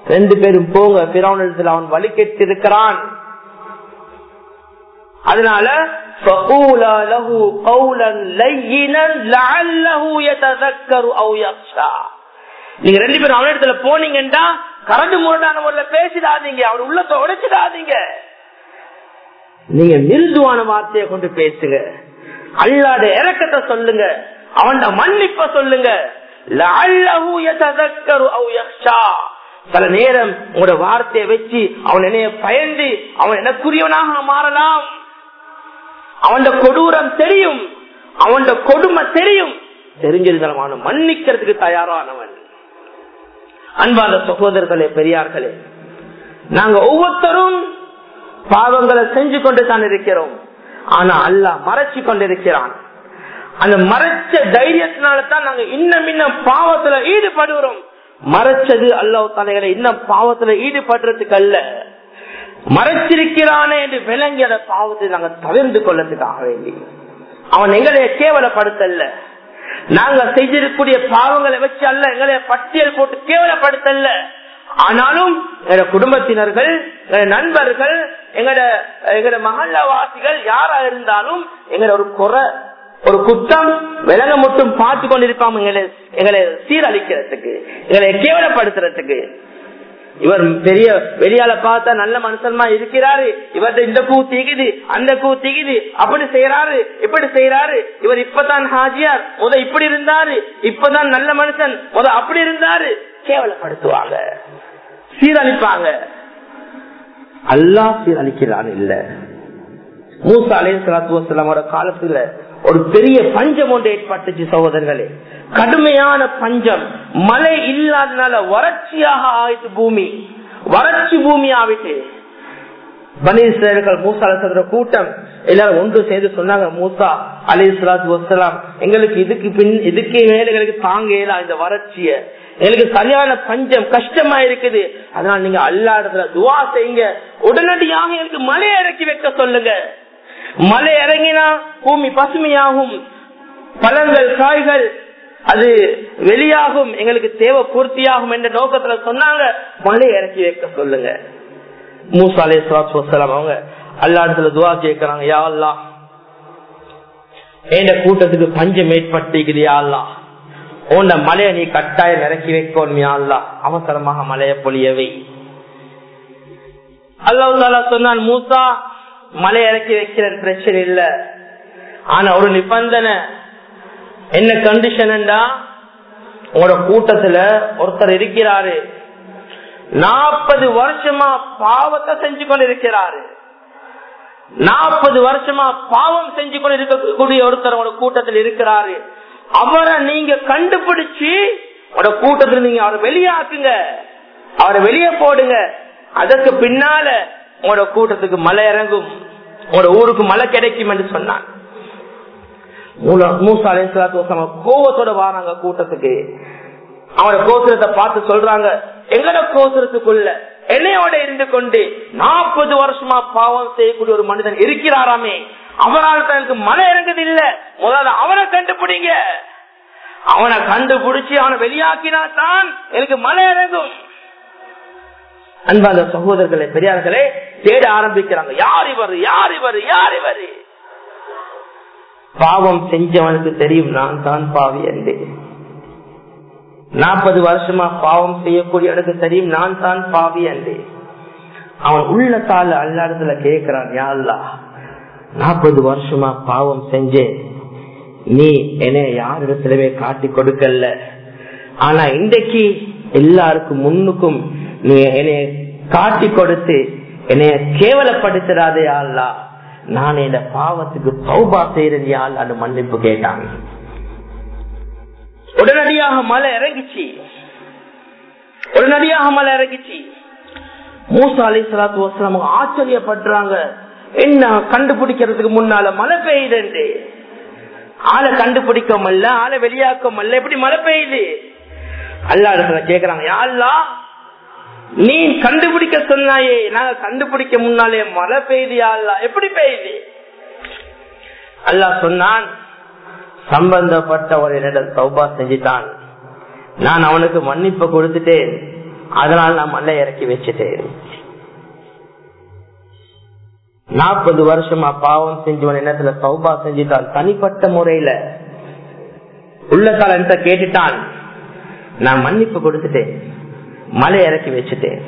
ரெண்டு பேரும் போங்க பிறவனத்தில் அவன் வழி கெட்டு இருக்கிறான் அதனால நீங்க ரெண்டு பேரும் அவனிடத்துல போனீங்கன்னா கரண்டு முரடான முறையில பேசிடாதீங்க. அவர் உள்ளத்தை உடைச்சிடாதீங்க. நீங்க மிருதுவான வார்த்தையை கொண்டு பேசுங்க. அல்லாத இறக்கத்தை சொல்லுங்க. அவன் மன்னிப்ப சொல்லுங்க. சில நேரம் உங்களோட வார்த்தையை வச்சு அவன் என்னைய பயந்து அவன் எனக்குரியவனாக மாறலாம். அவன் கொடூரம் தெரியும். அவன் கொடுமை தெரியும். தெரிஞ்சிருந்தவன் மன்னிக்கிறதுக்கு தயாரானவன். அன்பான சகோதரர்களே பெரியார்களே நாங்க ஒவ்வொருத்தரும் பாவங்களை செஞ்சு கொண்டு தான் இருக்கிறோம். ஆனா அல்ல மறைச்சு கொண்டிருக்கிறான். அந்த மறைச்ச தைரியத்தினால தான் நாங்க இன்னும் இன்னும் பாவத்துல ஈடுபடுகிறோம். மறைச்சது அல்லாஹ் தலைகளை இன்னும் பாவத்துல ஈடுபடுறதுக்கு அல்ல. மறைச்சிருக்கிறானே என்று விளங்கிய பாவத்தை நாங்க தவிர்த்து கொள்ளத்துக்காக வேண்டி. அவன் எங்களைய கேவலப்படுத்தல்ல. நாங்க செய்திருக்கூடிய பாவங்களை வச்சு அல்ல எங்களைய பட்டியல் போட்டு கேவலப்படுத்தல்ல. ஆனாலும் எங்க குடும்பத்தினர்கள் எங்க நண்பர்கள் எங்கட எங்கட மகல்லவாசிகள் யாரா இருந்தாலும் எங்கட ஒரு குறை ஒரு குத்தம் விலங்க மட்டும் பார்த்து கொண்டிருப்பாங்க எங்களை எங்களை சீரழிக்கிறதுக்கு எங்களை கேவலப்படுத்துறதுக்கு இவர் பெரிய வெளியால பார்த்தா நல்ல மனுஷன்மா இருக்கிறாரு. இவர்த இந்த கூ திகுது அந்த கூ திகுது அப்படி செய்யறாரு இப்படி செய்யறாரு இவர் இப்பதான் ஹாஜியார் முத இப்படி இருந்தாரு இப்பதான் நல்ல மனுஷன் முத அப்படி இருந்தாரு. கேவலப்படுத்துவாங்க சீரழிப்பாங்க. அல்லா சீரழிக்கிறான் இல்ல. மூசா அலே சலாத்து வசலாமோட காலத்துல ஒரு பெரிய பஞ்சம் ஒன்று ஏற்பட்டுச்சு சகோதரர்களே. கடுமையான பஞ்சம். மழை இல்லாதனால வறட்சியாக ஆயிட்டு பூமி. வறட்சி பூமி ஆவிட்டு பனீஸ்வரர்கள் மூசா அலிசல்ற கூட்டம் எல்லாரும் ஒன்று சேர்ந்து சொன்னாங்க மூசா அலி சலாத்து வசலாம் எங்களுக்கு இதுக்கு பின் இதுக்கு மேல எங்களுக்கு தாங்க இயலாம் இந்த வறட்சிய. எங்களுக்கு சரியான பஞ்சம் கஷ்டமா இருக்குது. அதனால நீங்க அல்லா இடத்துல துவா செய்யுங்க. உடனடியாக எனக்கு மழை இறக்கி வைக்க சொல்லுங்க. மழை இறங்கினா பூமி பசுமையாகும். பழங்கள் காய்கள் அது வெளியாகும் எங்களுக்கு தேவை பூர்த்தியாகும் என்ற நோக்கத்துல சொன்னாங்க. மழை இறக்கி வைக்க சொல்லுங்க. மூசா அலே அவங்க அல்லா இடத்துல துவா கேட்கிறாங்க யா அல்லா என் கூட்டத்துக்கு பஞ்சம் ஏற்பட்டிருக்குது யா அல்லா உன்ன மலையை நீ கட்டாயம் இறக்கி வைக்கணும் யா அல்லா அவசரமாக மலையை பொழியவை. அல்லா சொன்னான் மூசா மலை இறக்கி வைக்கிற பிரச்சனை இல்ல. ஆனா ஒரு நிபந்தனை என்ன கண்டிஷன்டா உங்களோட கூட்டத்துல ஒருத்தர் இருக்கிறாரு. நாற்பது வருஷமா பாவத்தை செஞ்சு கொண்டு இருக்கிறாரு நாற்பது வருஷமா பாவம் செஞ்சு கொண்டு இருக்கக்கூடிய ஒருத்தர் உங்களோட கூட்டத்தில் இருக்கிறாரு. அவரை நீங்க கண்டுபிடிச்சு உங்களோட கூட்டத்தில் நீங்க அவரை வெளியாக்குங்க அவரை வெளியே போடுங்க. அதற்கு பின்னால உங்களோட கூட்டத்துக்கு மலை இறங்கும். உங்களோட ஊருக்கு மழை கிடைக்கும் என்று சொன்னான் மூசா அலிஸ்லாத்து கோவத்தோட வராங்க கூட்டத்துக்கு. அவனோட கோசுரத்தை பார்த்து சொல்றாங்க எங்கட கோசுரத்துக்குள்ள என்னையோட இருந்து கொண்டு நாற்பது வருஷமா பாவம் செய்யக்கூடிய ஒரு மனிதன் இருக்கிறாராமே. அவரால் தனக்கு மன இறங்குது இல்ல. முதல்ல அவனை கண்டுபிடிங்க. அவனை கண்டுபிடிச்சு அவனை வெளியாக்கினா தான் எனக்கு மழை இறங்கும். அன்பாந்த சகோதரர்களே பெரியார்களே தேட ஆரம்பிக்கிறாங்க. யார் இவர்? யார் இவர்? யார் இவர்? பாவம் செஞ்சவனுக்கு தெரியும் நான் தான் பாவி என்று. நாற்பது வருஷமா பாவம் செய்யக்கூடியவனுக்கு தெரியும் நான் தான் பாவி என்று. அவன் உள்ளத்தால அல்லாடத்துல கேட்கிறான் யாழ்லா நாற்பது வருஷமா பாவம் செஞ்சேன் நீ என்ன யாரிடத்திலுமே காட்டி கொடுக்கல. ஆனா இன்றைக்கு எல்லாருக்கும் முன்னுக்கும் நீ என்னைய காட்டி கொடுத்து என்னைய கேவலப்படுத்துறாதே அல்லா நான் இந்த பாவத்துக்கு சௌபா செய்யறது யாழ் அது மன்னிப்பு கேட்டாங்க உடனடியாக மலை இறங்கிச்சு. உடனடியாக மலை இறங்கிச்சு. மூசா அலி சலாத்து வசலாம் ஆச்சரியப்படுறாங்க. என்ன கண்டுபிடிக்கிறதுக்கு முன்னால மழை பெய்யுது ஆளை கண்டுபிடிக்க மல்ல ஆளை வெளியாக்க முடியல எப்படி மழை பெய்யுது? அல்லா கேக்குறாங்க யாருலாம் நீ கண்டுபிடிக்க சொன்னாயே நாங்க கண்டுபிடிக்க முன்னாலே மழை பெய்தியா அல்ல எப்படி பெய்யுது அல்லா சொன்னான் சம்பந்தப்பட்ட ஒரு என்னிடம் சௌபா செஞ்சுட்டான். நான் அவனுக்கு மன்னிப்பு கொடுத்துட்டேன். அதனால் நான் மல்ல இறக்கி வச்சுட்டேன். நாற்பது வருஷமா பாவம் செஞ்சவன் இடத்துல சௌபா செஞ்சுட்டான்? தனிப்பட்ட முறையில. உள்ளத்தால் என்கிட்ட கேட்டுட்டான். நான் மன்னிப்பு கொடுத்துட்டேன். மலை இறக்கி வச்சுட்டேன்.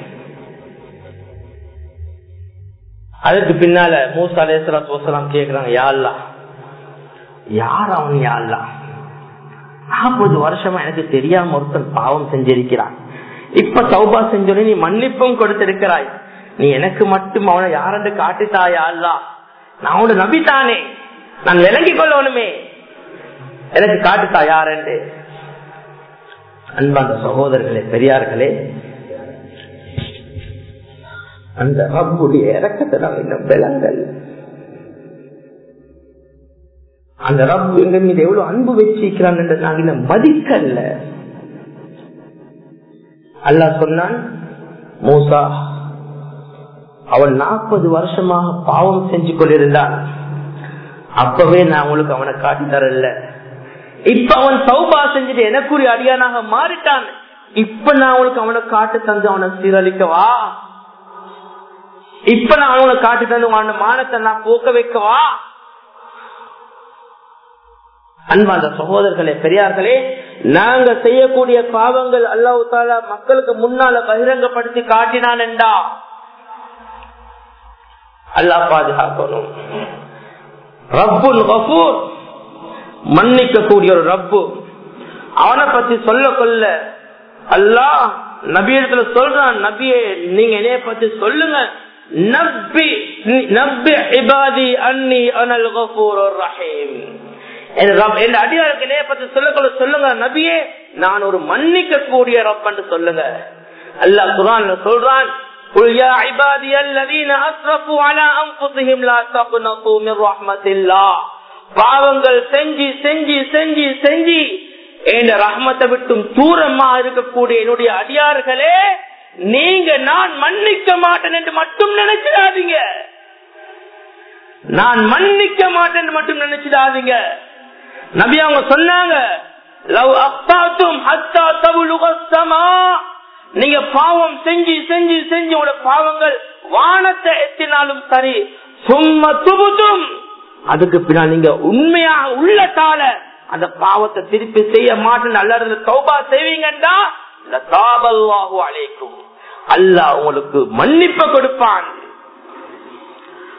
அதுக்கு பின்னால மூசா அலேசலாம் கேக்குறாங்க யாழ்லா யார் அவன் யாழ்லா நாற்பது வருஷமா எனக்கு தெரியாம ஒருத்தன் பாவம் செஞ்சிருக்கிறான். இப்ப சௌபா செஞ்சோட நீ மன்னிப்பும் கொடுத்திருக்கிறாய். நீ எனக்கு மட்டும் அவனை யாரென்று காட்டித்தாயா அல்லா நான் அவனோட நபித்தானே நான் விளங்கிக் கொள்ளணுமே. எனக்கு காட்டுத்தா யாரென்று? அன்பான சகோதரர்களே பெரியார்களே. அந்த ரப்புடைய இறக்கத்தை நாம் இன்னும் விளங்கல். அந்த ரப்பு எங்க மீது எவ்வளவு அன்பு வச்சிருக்கிறான் என்று நாங்கள் இன்னும் மதிக்கல்ல. அல்லா சொன்னான் மூசா அவன் நாற்பது வருஷமாக பாவம் செஞ்சு கொண்டிருந்தான். அப்பவே நான் உங்களுக்கு அவனை காட்டி தரல இப்ப அவன் சௌபா செஞ்சுட்டு எனக்குரிய அடியானாக மாறிட்டான். இப்ப நான் அவனுக்கு அவனை காட்டு தந்து அவனை சீரழிக்கவா இப்ப நான் அவனை காட்டு தந்து அவன மானத்தை நான் போக்க வைக்கவா அன்பாந்த சகோதரர்களே பெரியார்களே நாங்க செய்யக்கூடிய பாவங்கள் அல்லாஹு தாலா மக்களுக்கு முன்னால பகிரங்கப்படுத்தி காட்டினான் என்றா? அல்லாஹ் பாதுகாக்கணும். ரப்புல் கபூர் மன்னிக்க கூடிய ஒரு ரப்பு அவனை பத்தி சொல்ல கொள்ள அல்லாஹ் நபியத்துல சொல்றான் நபியே நீங்க என்னைய பத்தி சொல்லுங்க நப்பி நப்பி இபாதி அன்னி அனல் கபூர் ரஹீம் என் அடியாருக்கு என்னைய பத்தி சொல்ல சொல்லுங்க நபியே நான் ஒரு மன்னிக்க கூடிய ரப் என்று சொல்லுங்க அல்லாஹ் குரான் சொல்றான் قل يا عبادي الذين اسرفوا على انفسهم لا تقنطوا من رحمه الله பாவங்கள் செஞ்சு செஞ்சு செஞ்சு செஞ்சு என் ரஹமத்தை விட்டும் தூரமா இருக்கக்கூடிய என்னுடைய அடியார்களே நீங்க நான் மன்னிக்க மாட்டேன் என்று மட்டும் நினைச்சிடாதீங்க. நான் மன்னிக்க மாட்டேன் மட்டும் நினைச்சிடாதீங்க. நபி அவங்க சொன்னாங்க லவ் ஹத்தா நீங்க பாவம் செஞ்சு செஞ்சு செஞ்சு உங்களோட பாவங்கள் வானத்தை எத்தினாலும் சரி சும்மா துபுத்தும் அதுக்கு பின்னால் நீங்க உண்மையாக உள்ளத்தால அந்த பாவத்தை திருப்பி செய்ய மாட்டேன் அல்லது சௌபா செய்வீங்கன்னா அழைக்கும் அல்லாஹ் உங்களுக்கு மன்னிப்ப கொடுப்பான்.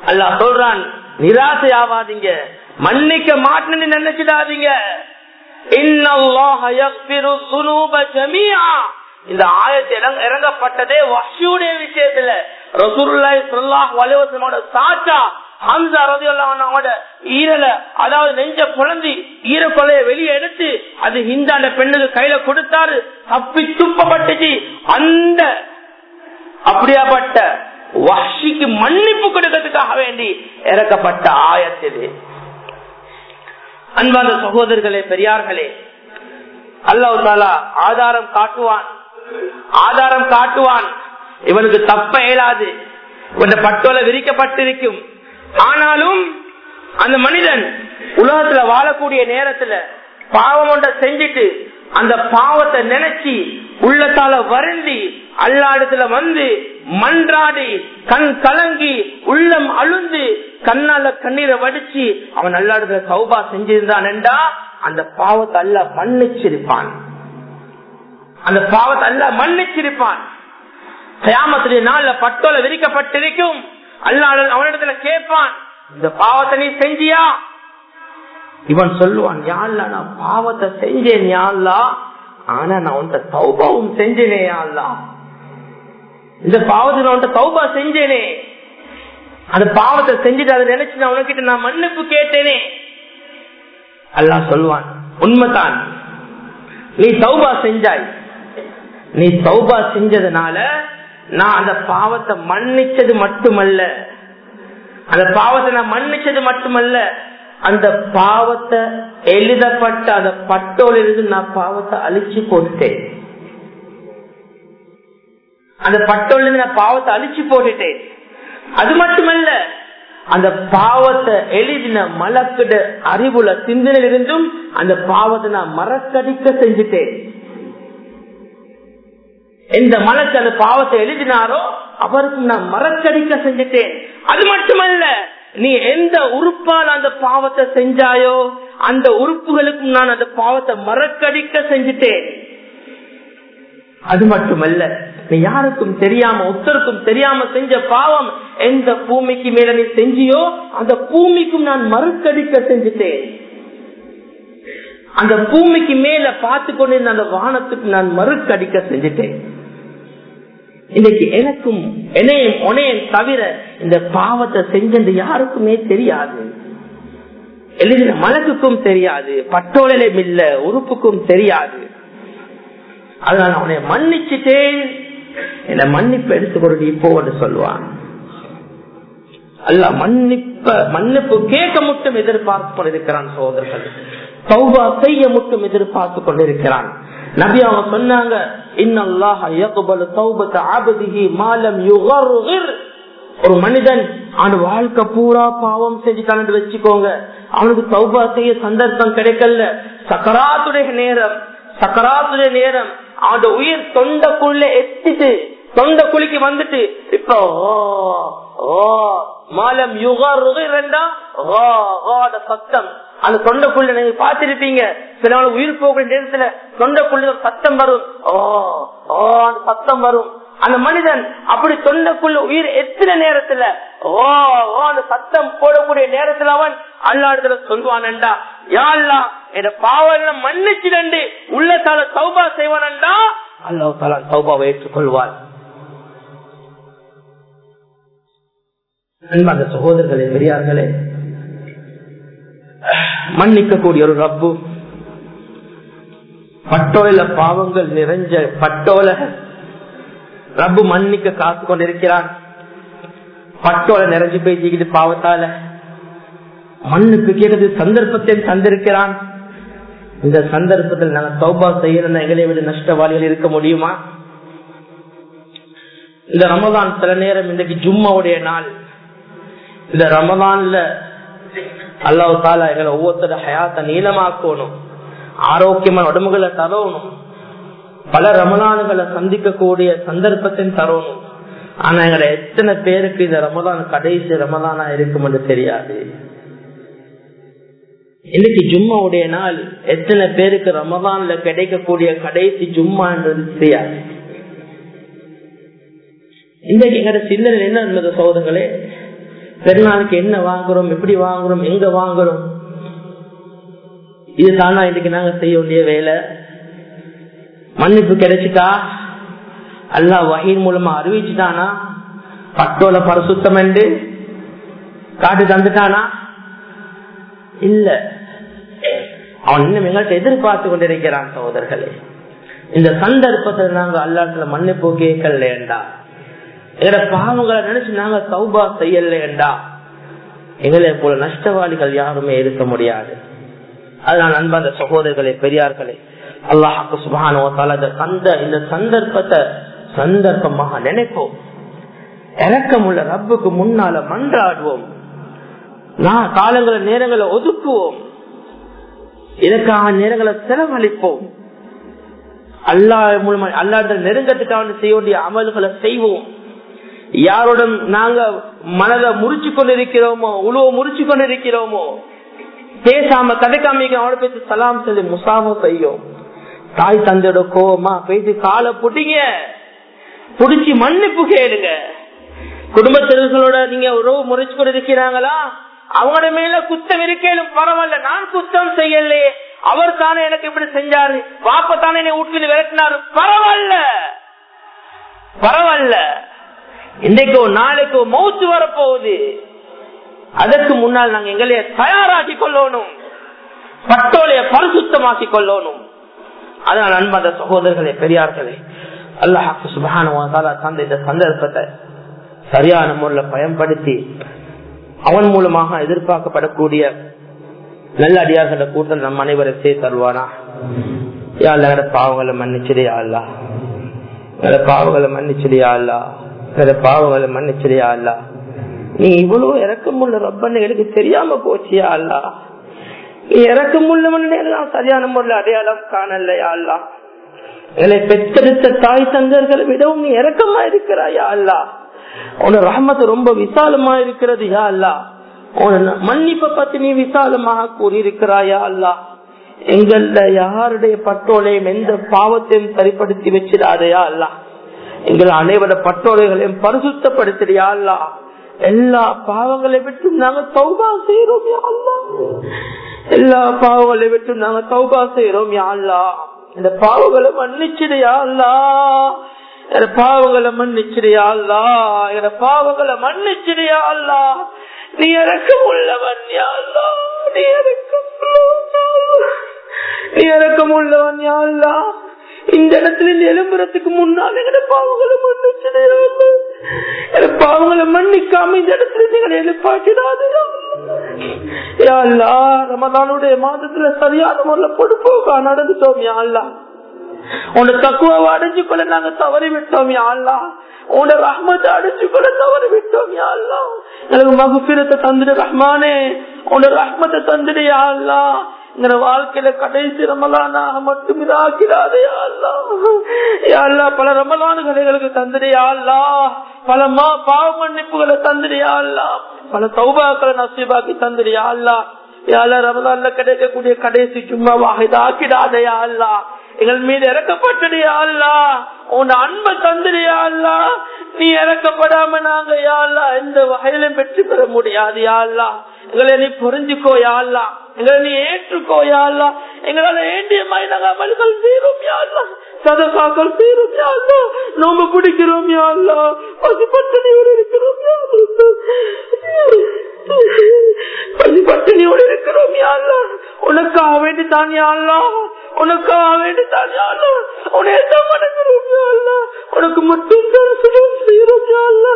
அல்லாஹ் சொல்றான் நிராசை ஆவாதீங்க மன்னிக்க மாட்டேன்னு நினைச்சிடாதீங்க. இந்த ஆயத்தை இறங்கப்பட்டதே வஷியுடைய விஷயத்துல. ரசூருல்லாய் சொல்லாஹ் வலைவசனோட சாச்சா ஹம்சா ரதியோட ஈரல அதாவது நெஞ்ச குழந்தை ஈர கொலைய வெளியே எடுத்து அது ஹிந்தாண்ட பெண்ணுக்கு கையில கொடுத்தாரு. தப்பி துப்பப்பட்டுச்சு. அந்த அப்படியாப்பட்ட வஷிக்கு மன்னிப்பு கொடுக்கறதுக்காக வேண்டி இறக்கப்பட்ட ஆயத்திலே அன்பான சகோதரர்களே பெரியார்களே அல்லாஹ் தாலா ஆதாரம் காட்டுவான். ஆதாரம் காட்டுவான். இவனுக்கு தப்ப இயலாது. இவன் பட்டோல விரிக்கப்பட்டிருக்கும். ஆனாலும் அந்த மனிதன் உலகத்துல வாழக்கூடிய நேரத்துல பாவம் ஒன்றை செஞ்சுட்டு அந்த பாவத்தை நினைச்சு உள்ளத்தால வருந்தி அல்லாடத்துல வந்து மன்றாடி கண் கலங்கி உள்ளம் அழுந்து கண்ணால கண்ணீரை வடிச்சு அவன் அல்லாடத்துல சௌபா செஞ்சிருந்தான் என்றா அந்த பாவத்தை அல்ல மன்னிச்சிருப்பான். அந்த பாவத்தை அல்ல மன்னிச்சிருப்பான். கயாமத்துடைய நாள்ல பட்டோல விரிக்கப்பட்டிருக்கும். அல்லாத அவனிடத்துல கேட்பான் இந்த பாவத்தை நீ செஞ்சியா? இவன் சொல்லுவான் யாழ்ல நான் பாவத்தை செஞ்சேன் யாழ்லா ஆனா நான் உன்ட சௌபாவும் செஞ்சேனே யாழ்லா இந்த பாவத்தை நான் உன்கிட்ட தௌபா செஞ்சேனே. அந்த பாவத்தை செஞ்சுட்டு அதை நினைச்சு நான் உனக்கிட்ட நான் மன்னிப்பு கேட்டேனே. அல்லாஹ் சொல்வான் உண்மைதான். நீ சௌபா செஞ்சாய். நீ தௌபா செஞ்சதுனால நான் அந்த பாவத்தை மன்னிச்சது மட்டுமல்ல. அந்த பாவத்தை நான் மன்னிச்சது மட்டுமல்ல. அந்த பாவத்தை எழுதப்பட்ட அந்த பட்டோலிருந்து நான் பாவத்தை அழிச்சு போட்டுட்டேன். அந்த பட்டோலிருந்து நான் பாவத்தை அழிச்சு போட்டுட்டேன். அது மட்டுமல்ல அந்த பாவத்தை எழுதின மலக்கிட அறிவுல சிந்தனையிலிருந்தும் அந்த பாவத்தை நான் மறக்கடிக்க செஞ்சுட்டேன். எந்த மலக்கு அந்த பாவத்தை எழுதினாரோ அவருக்கு நான் மறக்கடிக்க செஞ்சுட்டேன். அது மட்டுமல்ல நீ எந்த உறுப்பால் அந்த பாவத்தை செஞ்சாயோ அந்த உறுப்புகளுக்கும் நான் அந்த பாவத்தை மறக்கடிக்க செஞ்சுட்டேன். அது மட்டுமல்ல நீ யாருக்கும் தெரியாம உத்தருக்கும் தெரியாம செஞ்ச பாவம் எந்த பூமிக்கு மேல நீ செஞ்சியோ அந்த பூமிக்கும் நான் மறுக்கடிக்க செஞ்சுட்டேன். அந்த பூமிக்கு மேல பார்த்து கொண்டிருந்த அந்த வானத்துக்கு நான் மறுக்கடிக்க செஞ்சுட்டேன். இன்னைக்கு எனக்கும் என்னையும் உனையும் தவிர இந்த பாவத்தை செஞ்சது யாருக்குமே தெரியாது. எழுதின மலக்குக்கும் தெரியாது பட்டோலையிலும் இல்ல உறுப்புக்கும் தெரியாது. அதனால அவனை மன்னிச்சுட்டேன். என்ன மன்னிப்பு எடுத்துக்கொண்டு இப்போ சொல்லுவான். அல்ல மன்னிப்ப மன்னிப்பு கேட்க மட்டும் எதிர்பார்த்து கொண்டிருக்கிறான் சோதர்கள். சௌபா செய்ய மட்டும் எதிர்பார்த்து கொண்டிருக்கிறான். நபி அவங்க சொன்னாங்க ஒரு மனிதன் அவன் வாழ்க்கை பூரா பாவம் செஞ்சுட்டான்னு வச்சுக்கோங்க. அவனுக்கு சௌபா செய்ய சந்தர்ப்பம் கிடைக்கல. சக்கராத்துடைய நேரம் சக்கராத்துடைய நேரம். அவனோட உயிர் தொண்டக்குள்ள எத்திட்டு சொந்த குழிக்கு வந்துட்டு இப்போ மாலம் சத்தம். அந்த தொண்டைக்குள்ள நீங்க பாத்திருப்பீங்க சில நாள் உயிர் போகிற நேரத்துல தொண்டைக்குள்ள சத்தம் வரும். ஓ ஓ அந்த சத்தம் வரும். அந்த மனிதன் அப்படி தொண்டைக்குள்ள உயிர் எத்தனை நேரத்துல? ஓ ஓ அந்த சத்தம் போடக்கூடிய நேரத்துல அவன் அல்லாடத்துல சொல்வானண்டா யாழ்லா என் பாவங்களை மன்னிச்சு நண்டு உள்ளத்தால சௌபா செய்வானண்டா? அல்லாஹ் சௌபாவை ஏற்றுக்கொள்வான். அன்பான சகோதரர்களே பெரியார்களே. மன்னிக்கக்கூடிய ஒரு ரப்பு. பட்டோல பாவங்கள் நிறைஞ்ச பட்டோல ரப்பு மன்னிக்க காத்து கொண்டிருக்கிறான். பட்டோல நிறைஞ்சு போய் பாவத்தால மண்ணுக்கு கேட்டது சந்தர்ப்பத்தை தந்திருக்கிறான். இந்த சந்தர்ப்பத்தில் நான் சௌபா செய்யணும் எங்களை விட நஷ்டவாளிகள் இருக்க முடியுமா? இந்த ரமதான் சில நேரம் இன்றைக்கு ஜும்மாவுடைய நாள். இந்த ரமதான்ல அல்லாஹ் தாலா எங்களை ஒவ்வொருத்தர ஹயாத்த நீளமாக்கணும் ஆரோக்கியமான உடம்புகளை தரணும் பல ரமலான்களை சந்திக்கக்கூடிய சந்தர்ப்பத்தை தரணும். ஆனா எங்களை எத்தனை பேருக்கு இந்த ரமதான் கடைசி ரமதானா இருக்கும் என்று தெரியாது. இன்னைக்கு ஜும்மாவுடைய நாள் எத்தனை பேருக்கு ரமதான்ல கிடைக்கக்கூடிய கடைசி ஜும்மான்றது தெரியாது. இன்றைக்கு எங்களோட சிந்தனை என்ன இருந்தது சோதங்களே பெருநாளுக்கு என்ன வாங்குறோம் எப்படி வாங்குறோம் எங்க வாங்குறோம்? இது தானா இன்றைக்கு நாங்க செய்ய வேண்டிய வேலை. மன்னிப்பு கிடைச்சிட்டா? அல்லா வகையின் மூலமா அறிவிச்சுட்டானா? பட்டோல பரிசுத்தம் என்று காட்டு தந்துட்டானா? இல்ல. அவன் இன்னும் எங்கள்கிட்ட எதிர்பார்த்து கொண்டிருக்கிறான் சகோதரர்களே. இந்த சந்தர்ப்பத்தில் நாங்க அல்லாட்டுல மன்னிப்பு கேட்கலேண்டா எங்கட பாவங்களை நினைச்சு நாங்க சௌபா செய்யலேண்டா எங்களை போல நஷ்டவாளிகள் யாருமே இருக்க முடியாது. அதனால் அன்பாந்த சகோதரர்களே பெரியார்களே அல்லாஹாக்கு சுபானோ தந்த இந்த சந்தர்ப்பத்தை சந்தர்ப்பமாக நினைப்போம். இறக்கமுள்ள ரப்புக்கு முன்னால மன்றாடுவோம். நான் காலங்களை நேரங்களை ஒதுக்குவோம். இதற்காக நேரங்களை செலவழிப்போம். அல்லா மூலமா அல்லாத நெருங்கத்துக்காக செய்ய வேண்டிய அமல்களை செய்வோம். யாருடன் நாங்க மனதை முறிச்சு கொண்டிருக்கிறோமோ உழுவ முறிச்சு கொண்டிருக்கிறோமோ பேசாம கதைக்காம அவளை பேசி சலாம் சொல்லி முசாம செய்யும். தாய் தந்தையோட கோவமா பேசி காலை புட்டிங்க புடிச்சு மன்னிப்பு கேளுங்க. குடும்பத்தினர்களோட நீங்க உறவு முறைச்சு கொண்டு இருக்கிறாங்களா அவங்களோட மேல குத்தம் இருக்கேனும் பரவாயில்ல நான் குத்தம் செய்யலே. அவர் தானே எனக்கு இப்படி செஞ்சாரு. பாப்ப தானே என்னை வீட்டுல விரட்டினாரு. பரவாயில்ல. பரவாயில்ல. இன்றைக்கோ நாளைக்கோ மௌத்து வரப்போகுது. அதற்கு முன்னால் நாங்க எங்களைய தயாராக்கி கொள்ளணும். பட்டோலைய பரிசுத்தமாக்கி கொள்ளணும். அதனால் அன்பந்த சகோதரர்களே பெரியார்களே அல்லாஹாக்கு சுபகான தந்த இந்த சந்தர்ப்பத்தை சரியான முறையில் பயன்படுத்தி அவன் மூலமாக எதிர்பார்க்கப்படக்கூடிய நல்ல அடியார்கள கூட்டம் நம் அனைவரை சேர்த்து தருவானா? யாழ்ல பாவங்களை மன்னிச்சிடையா அல்லா. பாவங்களை மன்னிச்சிடையா அல்லா. பாவங்களை மன்னிச்சிடையா அல்லா நீ இவ்வளவு இறக்கமுள்ள ரப்பன்னு எனக்கு தெரியாம போச்சியா அல்லா நீ இறக்கமுள்ளவன் சரியான முறையில் அடையாளம் காணலையா அல்லா என்னை பெற்றெடுத்த தாய் தந்தர்கள் விடவும் நீ இறக்கமா இருக்கிறாயா அல்லா உன ரஹமத்து ரொம்ப விசாலமா இருக்கிறது யா அல்லா உன மன்னிப்பை பத்தி நீ விசாலமாக கூறியிருக்கிறாயா அல்லா எங்கள்ல யாருடைய பட்டோலையும் எந்த பாவத்தையும் சரிப்படுத்தி வச்சிடாதயா அல்லா எங்கள் அனைவர பட்டோரைகளையும் பரிசுத்தப்படுத்தியா அல்லா? எல்லா பாவங்களை விட்டு நாங்க தௌபா செய்யறோம் எல்லா பாவங்களை விட்டு நாங்க தௌபா செய்யறோம் யாழ்லா இந்த பாவங்களை மன்னிச்சிடையா அல்லா? என் பாவங்களை மன்னிச்சிடையா அல்லா? என் பாவங்களை மன்னிச்சிடையா அல்லா? நீ இறக்கம் உள்ளவன் யாழ்லா நீ இறக்கம் நீ இறக்கம் உள்ளவன் யாழ்லா இந்த இடத்துல இருந்து எழும்புறதுக்கு முன்னால் எங்கட பாவங்களை மன்னிச்சு பாவங்களை மன்னிக்காம இந்த இடத்துல நீங்கள் எழுப்பாச்சிடாது ரமதானுடைய மாதத்துல சரியான முறையில் பொடுப்போக்கா நடந்துட்டோம் யாழ்லா உன்னை தக்குவாவை அடைஞ்சு கொள்ள நாங்க தவறி விட்டோம் யாழ்லா உன்னோட ரஹ்மத்தை அடைஞ்சு கொள்ள தவறி விட்டோம் யாழ்லா எனக்கு மகுபிரத்தை தந்துடு ரஹ்மானே. உன்னோட ரஹ்மத்தை தந்துடு யாழ்லா இந்த வாழ்க்கையில கடைசி ரமலானாக மட்டும் இதாக்கிறாதே அல்லா பல ரமலான எங்களுக்கு தந்துடையா அல்லா பல மா பாவ மன்னிப்புகளை தந்துடையா அல்லா பல சௌபாக்களை நசீபாக்கி தந்துடையா அல்லா யாழ்லா ரமலான்ல கிடைக்கக்கூடிய கடைசி சும்மாவாக இதாக்கிடாதையா அல்லா எங்கள் மீது இறக்கப்பட்டடியா அல்லா உன் அன்பை தந்துடியா அல்லா நீ இறக்கப்படாம நாங்க யாழ்லா எந்த வகையிலும் பெற்று பெற முடியாது யாழ்லா எங்களை நீ புரிஞ்சுக்கோ யாழ்லா எங்களை நீ ஏற்றுக்கோ யாழ்லா எங்களால ஏண்டிய மைனக அமல்கள் தீரும் யாழ்லா சதகாக்கள் தீரும் யாழ்லா நோம்பு பிடிக்கிறோம் யாழ்லா பசி இருக்கிறோம் பசி இருக்கிறோம் யாழ்லா உனக்காக வேண்டி தான் யாழ்லாம் உனக்காக வேண்டி தான் யாழ்லா உனையத்தான் வணங்குறோம் உனக்கு மட்டும் தான் சுகம் செய்யறோம் யாழ்லா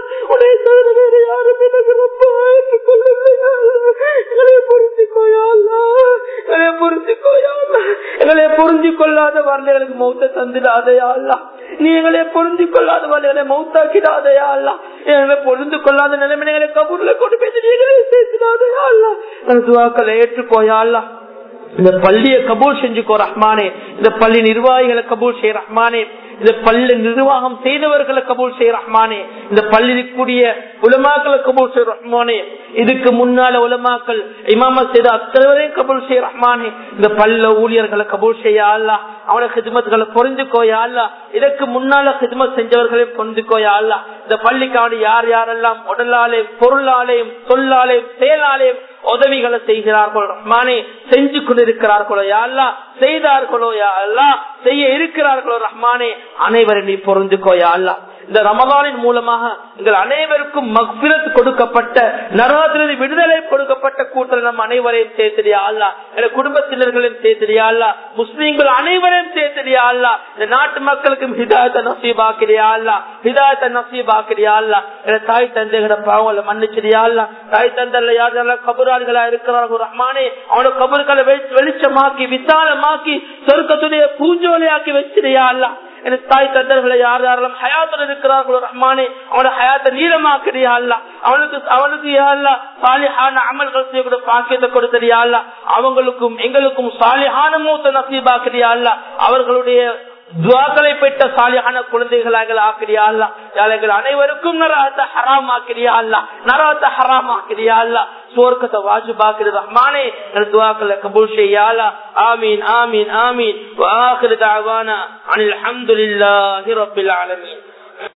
தவிர வேறு யாரும் எனக்கு ரொம்ப எங்களை புரிஞ்சுக்கோ எங்களை புரிஞ்சுக்கோ எங்களை புரிஞ்சு கொள்ளாத வரலைகளுக்கு மௌத்த நீ எங்களை புரிஞ்சு கொள்ளாத வரலைகளை எங்களை கொள்ளாத நிலைமைகளை கபூர்ல கொண்டு போய் நீங்களே துவாக்களை ஏற்றுக்கோயா இந்த பள்ளியை கபூல் செஞ்சுக்கோ ரஹ்மானே. இந்த பள்ளி நிர்வாகிகளை கபூல் செய்ய ரஹ்மானே. இந்த பள்ளி நிர்வாகம் செய்தவர்களை கபூல் செய்ய ரஹ்மானே. இந்த பள்ளிக்குரிய உலமாக்களை கபூல் செய்ய ரஹ்மானே. இதுக்கு முன்னால உலமாக்கள் இமாம செய்த அத்தனைவரையும் கபூல் செய்ய ரஹ்மானே. இந்த பல்ல ஊழியர்களை கபூல் செய்ய அல்லா அவன ஹிதமத்துகளை பொருந்துக்கோயா அல்ல இதற்கு முன்னால ஹிதமத் செஞ்சவர்களையும் பொருந்துக்கோயா அல்ல இந்த பள்ளிக்கான யார் யாரெல்லாம் உடலாலேயும் பொருளாலேயும் சொல்லாலேயும் செயலாலேயும் உதவிகளை செய்கிறார்கள் ரஹ்மானே செஞ்சு கொண்டிருக்கிறார்களோ யாழ்லா செய்தார்களோ யாழ்லா செய்ய இருக்கிறார்களோ ரஹ்மானே அனைவரும் நீ பொருந்துக்கோ யாழ்லா இந்த ரமதானின் மூலமாக எங்கள் அனைவருக்கும் மக்பிரத் கொடுக்கப்பட்ட நரகத்திலிருந்து விடுதலை கொடுக்கப்பட்ட கூட்டம் நம் அனைவரையும் சேர்த்தடியா அல்லா என் குடும்பத்தினர்களையும் சேர்த்தடியா அல்லா முஸ்லீம்கள் அனைவரையும் சேர்த்தடியா அல்லா இந்த நாட்டு மக்களுக்கும் ஹிதாயத்தை நசீபாக்கிறியா அல்லா ஹிதாயத்தை நசீபாக்கிறியா அல்லா என தாய் தந்தைகளை பாவங்களை மன்னிச்சிடியா அல்லா தாய் தந்தைல யாரெல்லாம் கபுராளிகளா இருக்கிறார்கள் ரஹ்மானே அவனோட கபுர்களை வெளிச்சமாக்கி விசாலமாக்கி சொருக்கத்துடைய பூஞ்சோலையாக்கி வச்சிடியா அல்லா எனக்கு தாய் தந்தர்களை யார் யாரெல்லாம் ஹயாத்துல இருக்கிறார்களோ ரஹ்மானே அவனோட ஹயாத்தை நீளமாக்குறியா அல்ல அவனுக்கு அவனுக்கு யாழ்லா சாலிஹான அமல்கள் செய்யக்கூடிய பாக்கியத்தை கொடுத்தறியா அல்ல அவங்களுக்கும் எங்களுக்கும் சாலிஹான மூத்த நசீபாக்கிறியா அல்ல அவர்களுடைய துவாக்களை பெற்ற சாலியான குழந்தைகளாக ஆக்கிறியா அல்ல எங்கள் அனைவருக்கும் நராத்த ஹராம் ஆக்கிறியா அல்ல நராத்த ஹராம் ஆக்கிறியா அல்ல சுவர்க்கத்தை வாஜிபாக்கிற ரஹ்மானே என் துவாக்களை கபூல் செய்யாலா ஆமீன் ஆமீன் ஆமீன். வாஹிரு தாவானா அனில் அஹமதுல்லாஹி ரப்பில் ஆலமீன்.